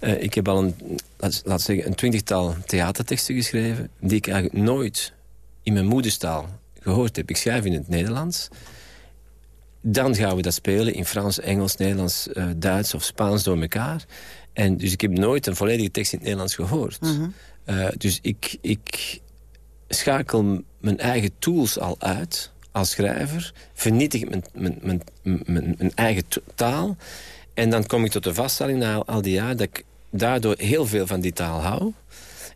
Uh, ik heb al een, laat, laat zeggen, een twintigtal theaterteksten geschreven... die ik eigenlijk nooit in mijn moederstaal gehoord heb. Ik schrijf in het Nederlands. Dan gaan we dat spelen in Frans, Engels, Nederlands, uh, Duits of Spaans door elkaar. En dus ik heb nooit een volledige tekst in het Nederlands gehoord. Mm uh, dus ik, ik schakel mijn eigen tools al uit als schrijver. Vernietig mijn, mijn, mijn, mijn, mijn eigen taal. En dan kom ik tot de vaststelling na al die jaar... dat ik daardoor heel veel van die taal hou.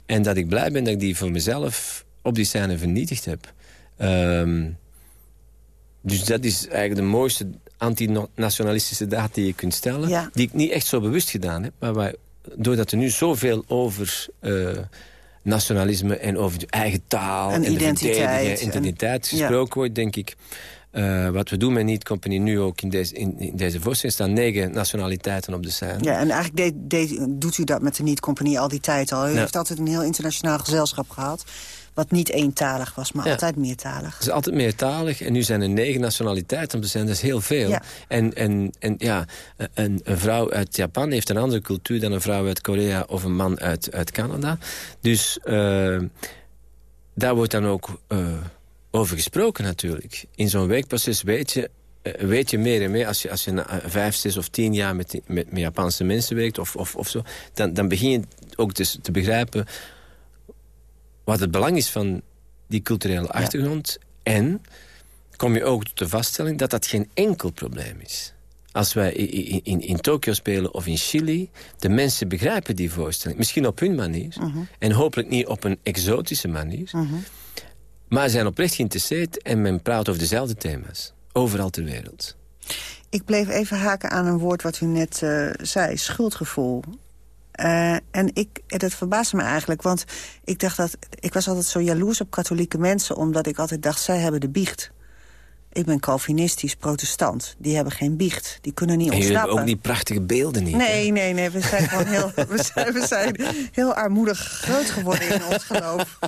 En dat ik blij ben dat ik die voor mezelf op die scène vernietigd heb. Um, dus dat is eigenlijk de mooiste antinationalistische daad die je kunt stellen. Ja. Die ik niet echt zo bewust gedaan heb. Maar waar, doordat er nu zoveel over uh, nationalisme en over de eigen taal... en, identiteit, en identiteit gesproken wordt, denk ik... Uh, wat we doen met Niet Company nu ook in deze, in, in deze voorstelling... staan negen nationaliteiten op de scène. Ja, en eigenlijk doet u dat met de Niet Company al die tijd al. U heeft altijd een heel internationaal gezelschap gehad wat niet eentalig was, maar altijd meertalig. Het is altijd meertalig en nu zijn er negen nationaliteiten te zijn. Dat is heel veel. En, en, en ja, een, een, vrouw uit Japan heeft een andere cultuur... dan een vrouw uit Korea of een man uit, uit Canada. Dus uh, daar wordt dan ook uh, over gesproken natuurlijk. In zo'n weekproces weet je eh, weet je meer en meer, als je, als je vijf, zes of tien jaar met, met, met Japanse mensen werkt of, of, of zo, dan, dan begin je ook dus te begrijpen wat het belang is van die culturele achtergrond. En kom je ook tot de vaststelling dat dat geen enkel probleem is. Als wij in, in, in Tokio spelen of in Chili... de mensen begrijpen die voorstelling. Misschien op hun manier. Mhm. En hopelijk niet op een exotische manier. Mhm. Maar zijn oprecht geïnteresseerd en men praat over dezelfde thema's. Overal ter wereld. Ik bleef even haken aan een woord wat u net uh, zei. Schuldgevoel. Uh, en ik, dat verbaasde me eigenlijk, want ik dacht dat... Ik was altijd zo jaloers op katholieke mensen... omdat ik altijd dacht, zij hebben de biecht. Ik ben Calvinistisch protestant. Die hebben geen biecht. Die kunnen niet ontsnappen. En hebben ook die prachtige beelden niet. Nee, nee, nee. We zijn gewoon heel, we zijn, we zijn heel armoedig groot geworden in ons geloof.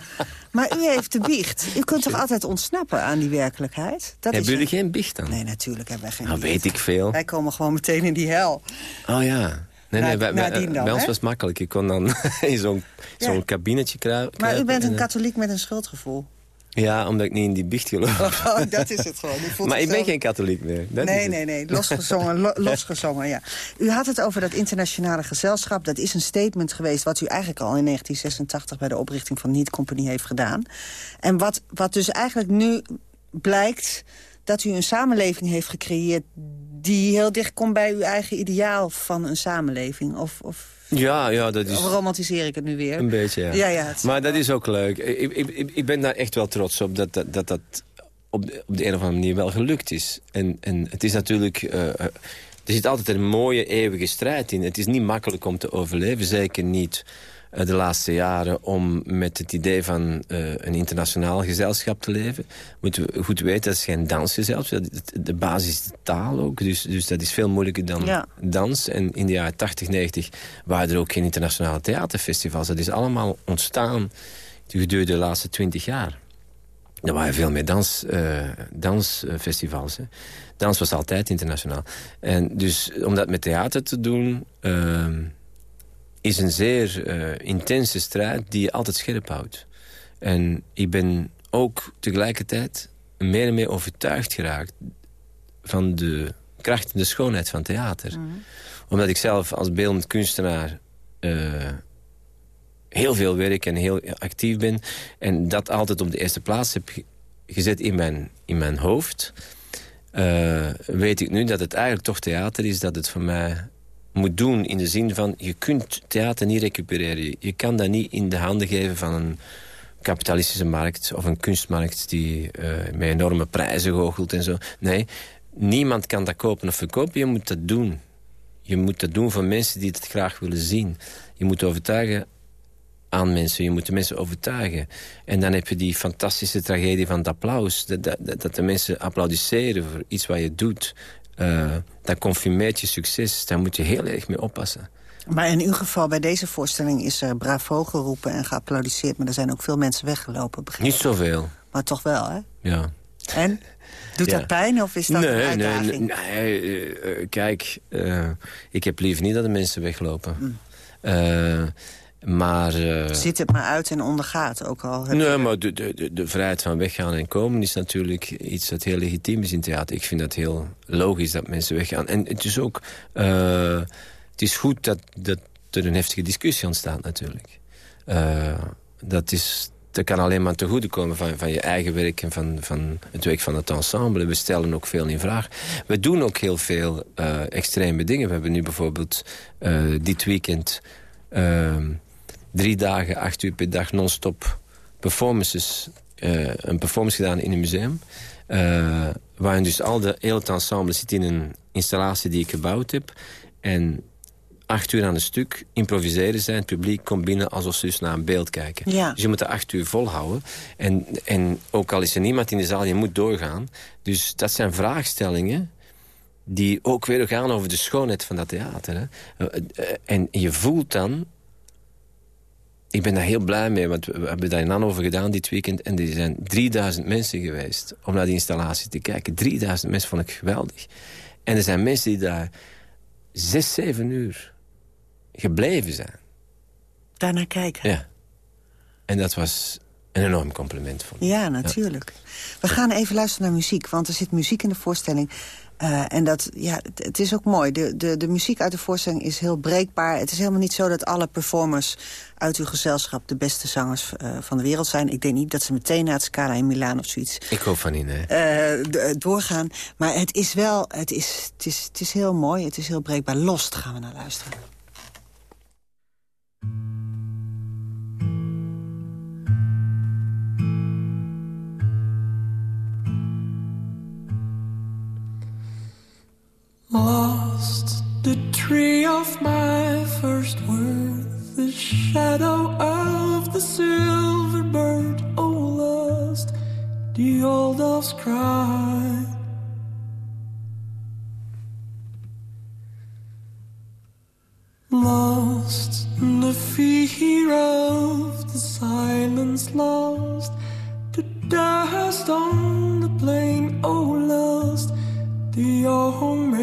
Maar u heeft de biecht. U kunt toch altijd ontsnappen aan die werkelijkheid? Dat hebben jullie geen biecht dan? Nee, natuurlijk hebben wij geen nou, weet ik veel. Wij komen gewoon meteen in die hel. Oh ja. Nee, nee, bij, bij, bij ons was het makkelijk. Je kon dan in zo'n zo'n kabinetje kruipen. Maar u bent een katholiek met een schuldgevoel. Ja, omdat ik niet in die biecht geloof. Oh, dat is het gewoon. maar ik ben geen katholiek meer. Dat nee, nee, nee. Losgezongen, lo, losgezongen, ja. U had het over dat internationale gezelschap. Dat is een statement geweest wat u eigenlijk al in 1986... bij de oprichting van Niet Company heeft gedaan. En wat, wat dus eigenlijk nu blijkt dat u een samenleving heeft gecreëerd... die heel dicht komt bij uw eigen ideaal van een samenleving. Of, of, ja, ja, dat is... Of romantiseer ik het nu weer? Een beetje, ja. ja, ja maar dat is ook leuk. Ik, ik, ik ben daar echt wel trots op dat dat, dat, dat op, de, op de een of andere manier wel gelukt is. En, en het is natuurlijk... Uh, er zit altijd een mooie eeuwige strijd in. Het is niet makkelijk om te overleven, zeker niet eh, de laatste jaren om met het idee van uh, een internationaal gezelschap te leven. Moeten we goed weten, dat is geen dansgezelschap. De basis is de taal ook, dus, dus dat is veel moeilijker dan dans. En in de jaren 80, 90 waren er ook geen internationale theaterfestivals. Dat is allemaal ontstaan gedurende de laatste 20 jaar. Er waren veel meer dans, uh, dansfestivals. Hè. Dans was altijd internationaal. En dus om dat met theater te doen... Uh, is een zeer uh, intense strijd die je altijd scherp houdt. En ik ben ook tegelijkertijd meer en meer overtuigd geraakt... van de kracht en de schoonheid van theater. Mhm. Omdat ik zelf als beeldend kunstenaar... Uh, heel veel werk en heel actief ben. En dat altijd op de eerste plaats heb gezet in mijn, in mijn hoofd. Uh, weet ik nu dat het eigenlijk toch theater is... dat het voor mij moet doen in de zin van... je kunt theater niet recupereren. Je kan dat niet in de handen geven van een kapitalistische markt... of een kunstmarkt die uh, met enorme prijzen goochelt en zo. Nee, niemand kan dat kopen of verkopen. Je moet dat doen. Je moet dat doen voor mensen die het graag willen zien. Je moet overtuigen aan mensen. Je moet de mensen overtuigen. En dan heb je die fantastische tragedie van het applaus. Dat, dat, dat de mensen applaudisseren voor iets wat je doet. Uh, dat confirmeert je succes. Daar moet je heel erg mee oppassen. Maar in uw geval, bij deze voorstelling, is er bravo geroepen en geapplaudiseerd. Maar er zijn ook veel mensen weggelopen. Niet zoveel. Maar toch wel, hè? Ja. En? Doet dat pijn of is dat nee, een uitdaging? Nee, nee, nee kijk, ik heb liever niet dat de mensen weglopen. Mm. Maar, uh, Zit het maar uit en ondergaat ook al? Nee, maar de, de, de vrijheid van weggaan en komen is natuurlijk iets dat heel legitiem is in theater. Ik vind dat heel logisch dat mensen weggaan. En het is ook... Uh, het is goed dat, dat er een heftige discussie ontstaat natuurlijk. Uh, dat, is, dat kan alleen maar te goede komen van, van je eigen werk... en van, van het werk van het ensemble. We stellen ook veel in vraag. We doen ook heel veel extreme dingen. We hebben nu bijvoorbeeld dit weekend... Drie dagen, acht uur per dag non-stop performances, uh, een performance gedaan in een museum. Uh, waarin dus al de, hele ensemble zit in een installatie die ik gebouwd heb. En acht uur aan een stuk improviseren zijn. Het publiek komt binnen alsof ze dus naar een beeld kijken. Ja. Dus je moet er acht uur volhouden. En, en ook al is er niemand in de zaal, je moet doorgaan. Dus dat zijn vraagstellingen die ook weer gaan over de schoonheid van dat theater. Hè. Eh, en je voelt dan ik ben daar heel blij mee, want we hebben daar in Hannover gedaan dit weekend... en er zijn 3000 mensen geweest om naar die installatie te kijken. 3000 mensen vond ik geweldig. En er zijn mensen die daar zes, zeven uur gebleven zijn. Daarnaar kijken? Ja. En dat was een enorm compliment voor me. Ja, natuurlijk. We gaan even luisteren naar muziek, want er zit muziek in de voorstelling... Uh, en dat, ja, het is ook mooi. De, de, de muziek uit de voorstelling is heel breekbaar. Het is helemaal niet zo dat alle performers uit uw gezelschap... de beste zangers uh, van de wereld zijn. Ik denk niet dat ze meteen naar het Scala in Milaan of zoiets... Ik hoop van niet, nee. Uh, doorgaan. Maar het is wel, het is, het, is, het is heel mooi, het is heel breekbaar. Lost gaan we naar luisteren. Lost the tree of my first word, the shadow of the silver bird. Oh, lost the old dove's cry. Lost in the fear of the silence, lost the dust on the plain. Oh, lost the old man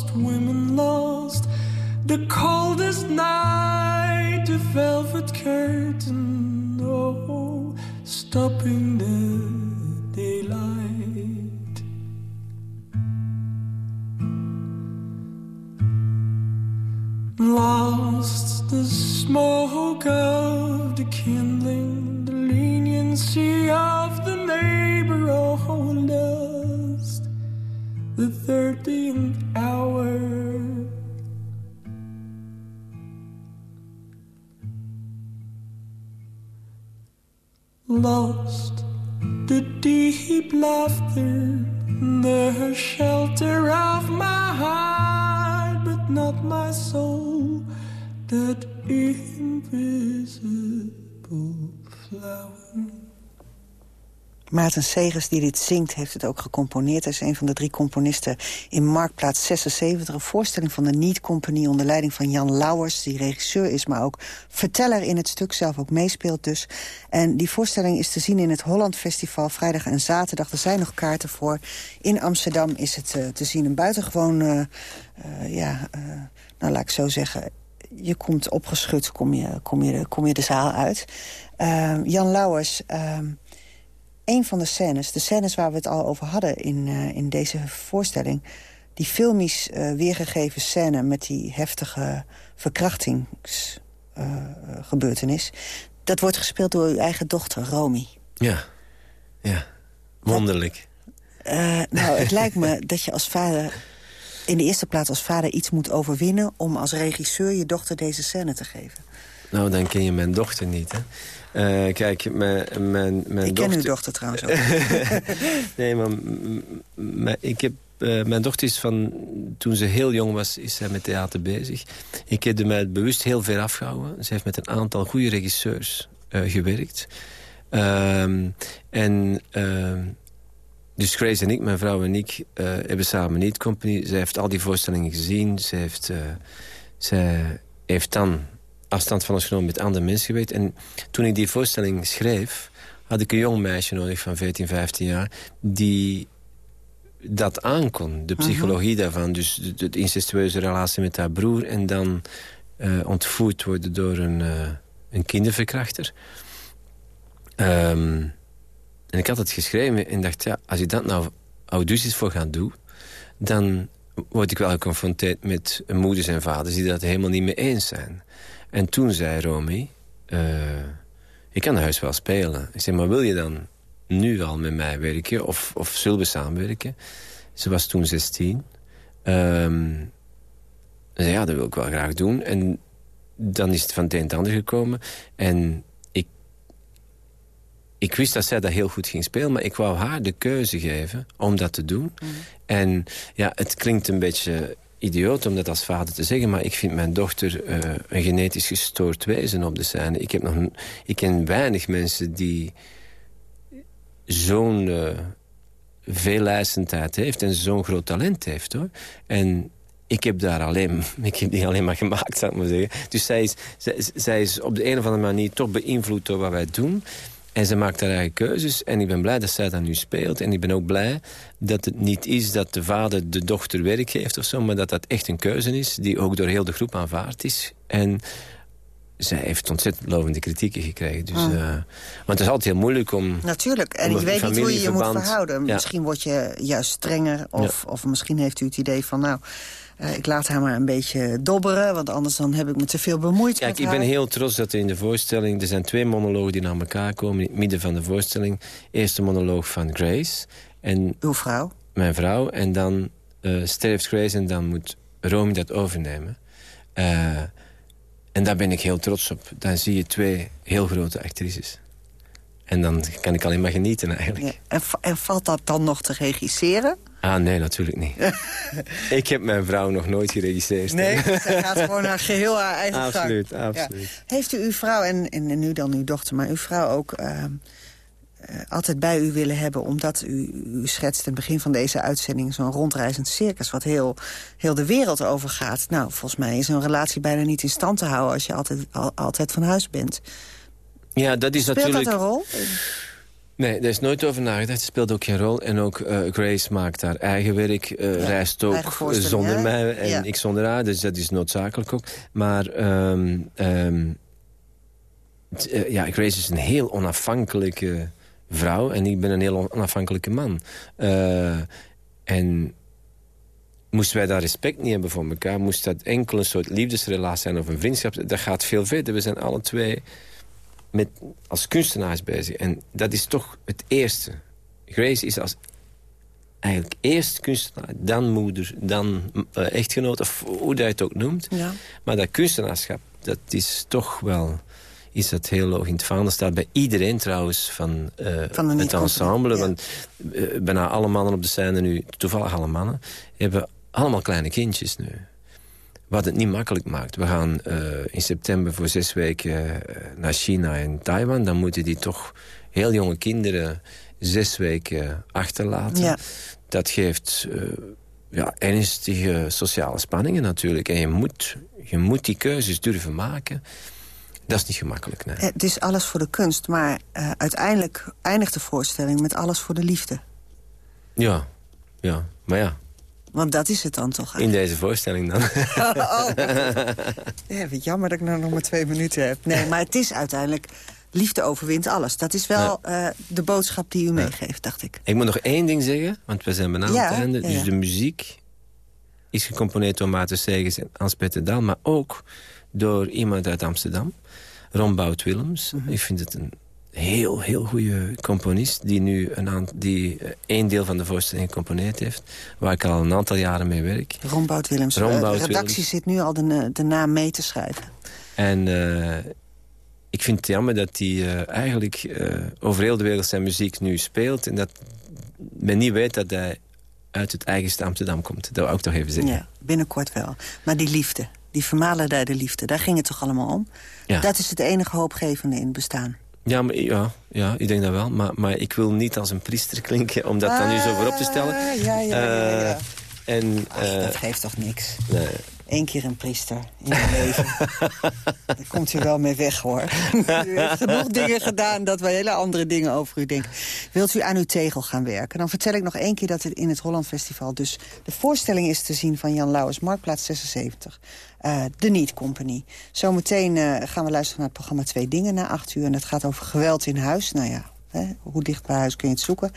lost women, lost the coldest night, the velvet curtain, oh, stopping the daylight. Lost the smoke of the kindling, the leniency of the neighbor, oh, lost the thirteenth Lost the deep laughter, the shelter of my heart, but not my soul, that invisible flower. Maarten Segers, die dit zingt, heeft het ook gecomponeerd. Hij is een van de drie componisten in Marktplaats 76. Een voorstelling van de Niet Company onder leiding van Jan Lauwers... die regisseur is, maar ook verteller in het stuk, zelf ook meespeelt dus. En die voorstelling is te zien in het Holland Festival vrijdag en zaterdag. Er zijn nog kaarten voor. In Amsterdam is het uh, te zien. Een buitengewoon, uh, ja, nou laat ik zo zeggen... je komt opgeschud, kom je, kom je, kom je de zaal uit. Jan Lauwers een van de scènes, de scènes waar we het al over hadden in, uh, in deze voorstelling... die filmisch uh, weergegeven scène met die heftige verkrachtingsgebeurtenis... Dat wordt gespeeld door uw eigen dochter, Romy. Ja, ja. Wonderlijk. nou, het lijkt me dat je als vader... in de eerste plaats als vader iets moet overwinnen... om als regisseur je dochter deze scène te geven. Nou, dan ken je mijn dochter niet, hè? Uh, kijk, mijn, mijn, mijn ik dochter... ken uw dochter trouwens ook. nee, maar, maar ik heb, uh, mijn dochter is van... Toen ze heel jong was, is zij met theater bezig. Ik heb mij bewust heel ver afgehouden. Ze heeft met een aantal goede regisseurs uh, gewerkt. Um, en... dus Grace en ik, mijn vrouw en ik, hebben samen niet company. Ze heeft al die voorstellingen gezien. Ze heeft, zij heeft dan afstand van ons genomen met andere mensen geweest. En toen ik die voorstelling schreef, had ik een jong meisje nodig van 14, 15 jaar... die dat aankon, de psychologie daarvan. Dus de, de, incestueuze relatie met haar broer... en dan uh, ontvoerd worden door een, uh, een kinderverkrachter. Um, en ik had het geschreven en dacht, ja, als ik dat nou audities voor ga doen... dan word ik wel geconfronteerd met moeders en vaders... die dat helemaal niet mee eens zijn. En toen zei Romy, uh, ik kan huis wel spelen. Ik zei, maar wil je dan nu al met mij werken? Of, of zullen we samenwerken? Ze was toen 16. Um, zei, ja, dat wil ik wel graag doen. En dan is het van het een het ander gekomen. En ik, ik wist dat zij dat heel goed ging spelen... maar ik wou haar de keuze geven om dat te doen. Mm. En ja, het klinkt een beetje idioot om dat als vader te zeggen... maar ik vind mijn dochter uh, een genetisch gestoord wezen op de scène. Ik, heb nog, ik ken weinig mensen die zo'n uh, veelijzendheid heeft... en zo'n groot talent heeft, hoor. En ik heb daar alleen, ik heb die alleen maar gemaakt, zou ik maar zeggen. Dus zij is, zij, zij is op de een of andere manier toch beïnvloed door wat wij doen... En ze maakt haar eigen keuzes. En ik ben blij dat zij dat nu speelt. En ik ben ook blij dat het niet is dat de vader de dochter werk geeft of zo. Maar dat dat echt een keuze is die ook door heel de groep aanvaard is. En zij heeft ontzettend lovende kritieken gekregen. Dus, mm. uh, want het is altijd heel moeilijk om... Natuurlijk, en je weet niet hoe je je moet verhouden. Ja. Misschien word je juist strenger. Of, ja. of misschien heeft u het idee van... nou, uh, ik laat haar maar een beetje dobberen, want anders dan heb ik me te veel bemoeid Kijk, ik ben heel trots dat er in de voorstelling... er zijn twee monologen die naar elkaar komen in het midden van de voorstelling. Eerste monoloog van Grace. En Uw vrouw? Mijn vrouw. En dan uh, sterft Grace en dan moet Romy dat overnemen. Uh, en daar ben ik heel trots op. Dan zie je twee heel grote actrices. En dan kan ik alleen maar genieten eigenlijk. Ja. En, en valt dat dan nog te regisseren? Ah, nee, natuurlijk niet. ik heb mijn vrouw nog nooit geregisseerd. Nee, ze gaat gewoon haar geheel haar eigen absoluut, gang. Absoluut, ja. Heeft u uw vrouw, en, en, nu dan uw dochter, maar uw vrouw ook... Uh, altijd bij u willen hebben, omdat u, u schetst... in het begin van deze uitzending zo'n rondreizend circus... wat heel, heel de wereld overgaat. Nou, volgens mij is een relatie bijna niet in stand te houden... als je altijd, al, altijd van huis bent. Ja, dat is Speelt natuurlijk... dat een rol? Nee, daar is nooit over nagedacht. Het speelt ook geen rol. En ook uh, Grace maakt haar eigen werk. Uh, ja, reist ook zonder mij en ja. ik zonder haar. Dus dat is noodzakelijk ook. Maar um, um, uh, ja, Grace is een heel onafhankelijke vrouw. En ik ben een heel onafhankelijke man. en moesten wij daar respect niet hebben voor elkaar... moest dat enkel een soort liefdesrelatie zijn of een vriendschap... dat gaat veel verder. We zijn alle twee met, als kunstenaars bezig. En dat is toch het eerste. Grace is als eigenlijk eerst kunstenaar, dan moeder, dan uh, echtgenoot... of hoe dat je het ook noemt. Ja. Maar dat kunstenaarschap, dat is toch wel is dat heel hoog in het vaandel. staat bij iedereen trouwens van, uh, van het ensemble. Want uh, bijna alle mannen op de scène nu, toevallig alle mannen... hebben allemaal kleine kindjes nu. Wat het niet makkelijk maakt. We gaan uh, in september voor zes weken naar China en Taiwan. Dan moeten die toch heel jonge kinderen zes weken achterlaten. Ja. Dat geeft ja, ernstige sociale spanningen natuurlijk. En je moet, je moet die keuzes durven maken. Dat is niet gemakkelijk, nee. Het is alles voor de kunst, maar uh, uiteindelijk eindigt de voorstelling met alles voor de liefde. Ja, ja, maar ja. Want dat is het dan toch eigenlijk? In deze voorstelling dan. Oh, oh. Ja, wat jammer dat ik nou nog maar twee minuten heb. Nee, maar het is uiteindelijk... Liefde overwint alles. Dat is wel uh, de boodschap die u meegeeft, dacht ik. Ik moet nog één ding zeggen, want we zijn bijna aan het einde. Dus de muziek is gecomponeerd door Maarten Segers en Hans-Peter Dal... maar ook door iemand uit Amsterdam, Ron Bout Willems. Mhm. Ik vind het een heel, heel goede componist... die nu een die uh, één deel van de voorstelling gecomponeerd heeft... waar ik al een aantal jaren mee werk. Ron Bout Willems. Ron de redactie zit nu al de, de naam mee te schrijven. En uh, ik vind het jammer dat hij uh, eigenlijk over heel de wereld zijn muziek nu speelt... en dat men niet weet dat hij uit het eigenste Amsterdam komt. Dat wil ik toch even zeggen. Ja, binnenkort wel. Maar die liefde, die vermalendijde liefde, daar ging het toch allemaal om? Ja. Dat is het enige hoopgevende in het bestaan. Ja, maar, ja, ja, ik denk dat wel. Maar, maar ik wil niet als een priester klinken om dat dan nu zo voorop te stellen. Ah, ja, ja, ja, ja. Uh, en, Ach, dat eh, geeft toch niks? Nee. Eén keer een priester in je leven. Daar komt u wel mee weg, hoor. u heeft genoeg dingen gedaan dat we hele andere dingen over u denken. Wilt u aan uw tegel gaan werken? Dan vertel ik nog één keer dat het in het Holland Festival... dus de voorstelling is te zien van Jan Lauwers, Marktplaats 76. Uh, de Niet Company. Zometeen uh, gaan we luisteren naar het programma Twee Dingen na acht uur. En dat gaat over geweld in huis. Nou ja, hoe dicht bij huis kun je het zoeken?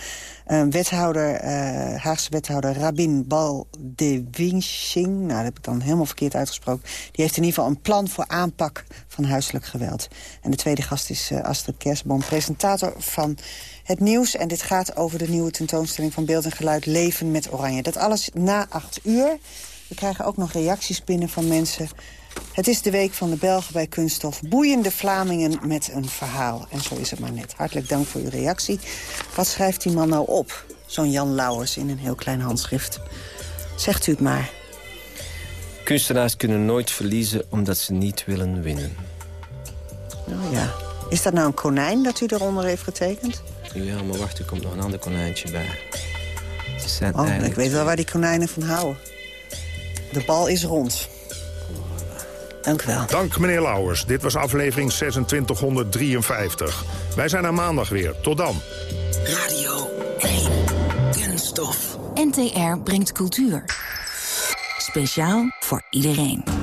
Uh, wethouder, uh, Haagse wethouder Rabin Baldewinching... nou, dat heb ik dan helemaal verkeerd uitgesproken... die heeft in ieder geval een plan voor aanpak van huiselijk geweld. En de tweede gast is uh, Astrid Kersenboom, presentator van het nieuws. En dit gaat over de nieuwe tentoonstelling van Beeld en Geluid Leven met Oranje. Dat alles na acht uur. We krijgen ook nog reacties binnen van mensen het is de week van de Belgen bij Kunststof. Boeiende Vlamingen met een verhaal. En zo is het maar net. Hartelijk dank voor uw reactie. Wat schrijft die man nou op? Zo'n Jan Lauwers in een heel klein handschrift. Zegt u het maar. Kunstenaars kunnen nooit verliezen omdat ze niet willen winnen. Oh ja. Is dat nou een konijn dat u eronder heeft getekend? Ja, maar wacht, er komt nog een ander konijntje bij. Oh, ik weet wel waar die konijnen van houden. De bal is rond. Dank u wel. Dank meneer Lauwers. Dit was aflevering 2653. Wij zijn er maandag weer. Tot dan. Radio 1. Kunststof. NTR brengt cultuur. Speciaal voor iedereen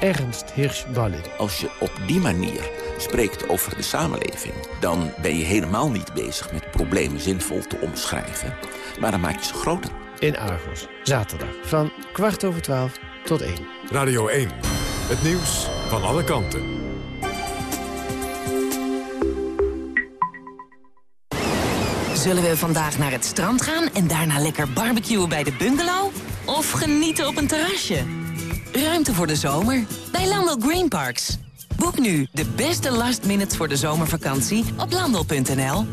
Ernst Hirschballin. Als je op die manier spreekt over de samenleving... dan ben je helemaal niet bezig met problemen zinvol te omschrijven. Maar dan maak je ze groter. In Argos, zaterdag, van kwart over twaalf tot één. Radio 1, het nieuws van alle kanten. Zullen we vandaag naar het strand gaan en daarna lekker barbecuen bij de bungalow? Of genieten op een terrasje? Ruimte voor de zomer bij Landel Green Parks. Boek nu de beste last minutes voor de zomervakantie op landel.nl.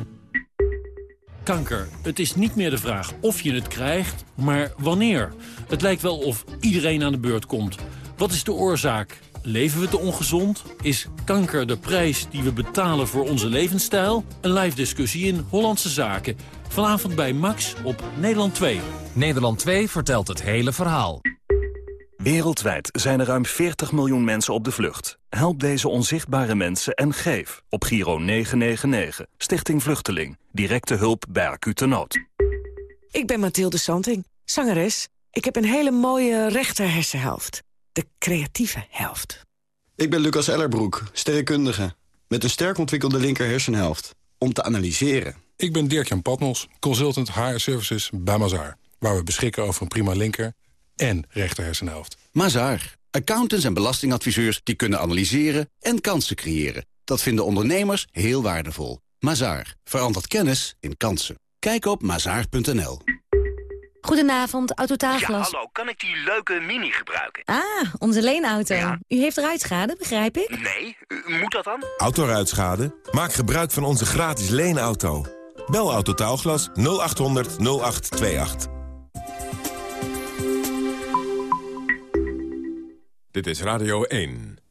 Kanker. Het is niet meer de vraag of je het krijgt, maar wanneer. Het lijkt wel of iedereen aan de beurt komt. Wat is de oorzaak? Leven we te ongezond? Is kanker de prijs die we betalen voor onze levensstijl? Een live discussie in Hollandse Zaken. Vanavond bij Max op Nederland 2. Nederland 2 vertelt het hele verhaal. Wereldwijd zijn er ruim 40 miljoen mensen op de vlucht. Help deze onzichtbare mensen en geef op Giro 999. Stichting Vluchteling. Directe hulp bij acute nood. Ik ben Mathilde Santing, zangeres. Ik heb een hele mooie rechter hersenhelft. De creatieve helft. Ik ben Lucas Ellerbroek, sterrenkundige. Met een sterk ontwikkelde linker hersenhelft. Om te analyseren Ik ben Dirk-Jan Patmos, consultant HR Services bij Mazaar. Waar we beschikken over een prima linker en rechter hersenhelft. Mazaar. Accountants en belastingadviseurs die kunnen analyseren en kansen creëren. Dat vinden ondernemers heel waardevol. Mazaar. Verandert kennis in kansen. Kijk op mazaar.nl. Goedenavond, Autotaalglas. Ja, hallo. Kan ik die leuke Mini gebruiken? Ah, onze leenauto. U heeft ruitschade, begrijp ik? Nee, u moet dat dan? Autoruitschade? Maak gebruik van onze gratis leenauto. Bel Autotaalglas 0800 0828. Dit is Radio 1.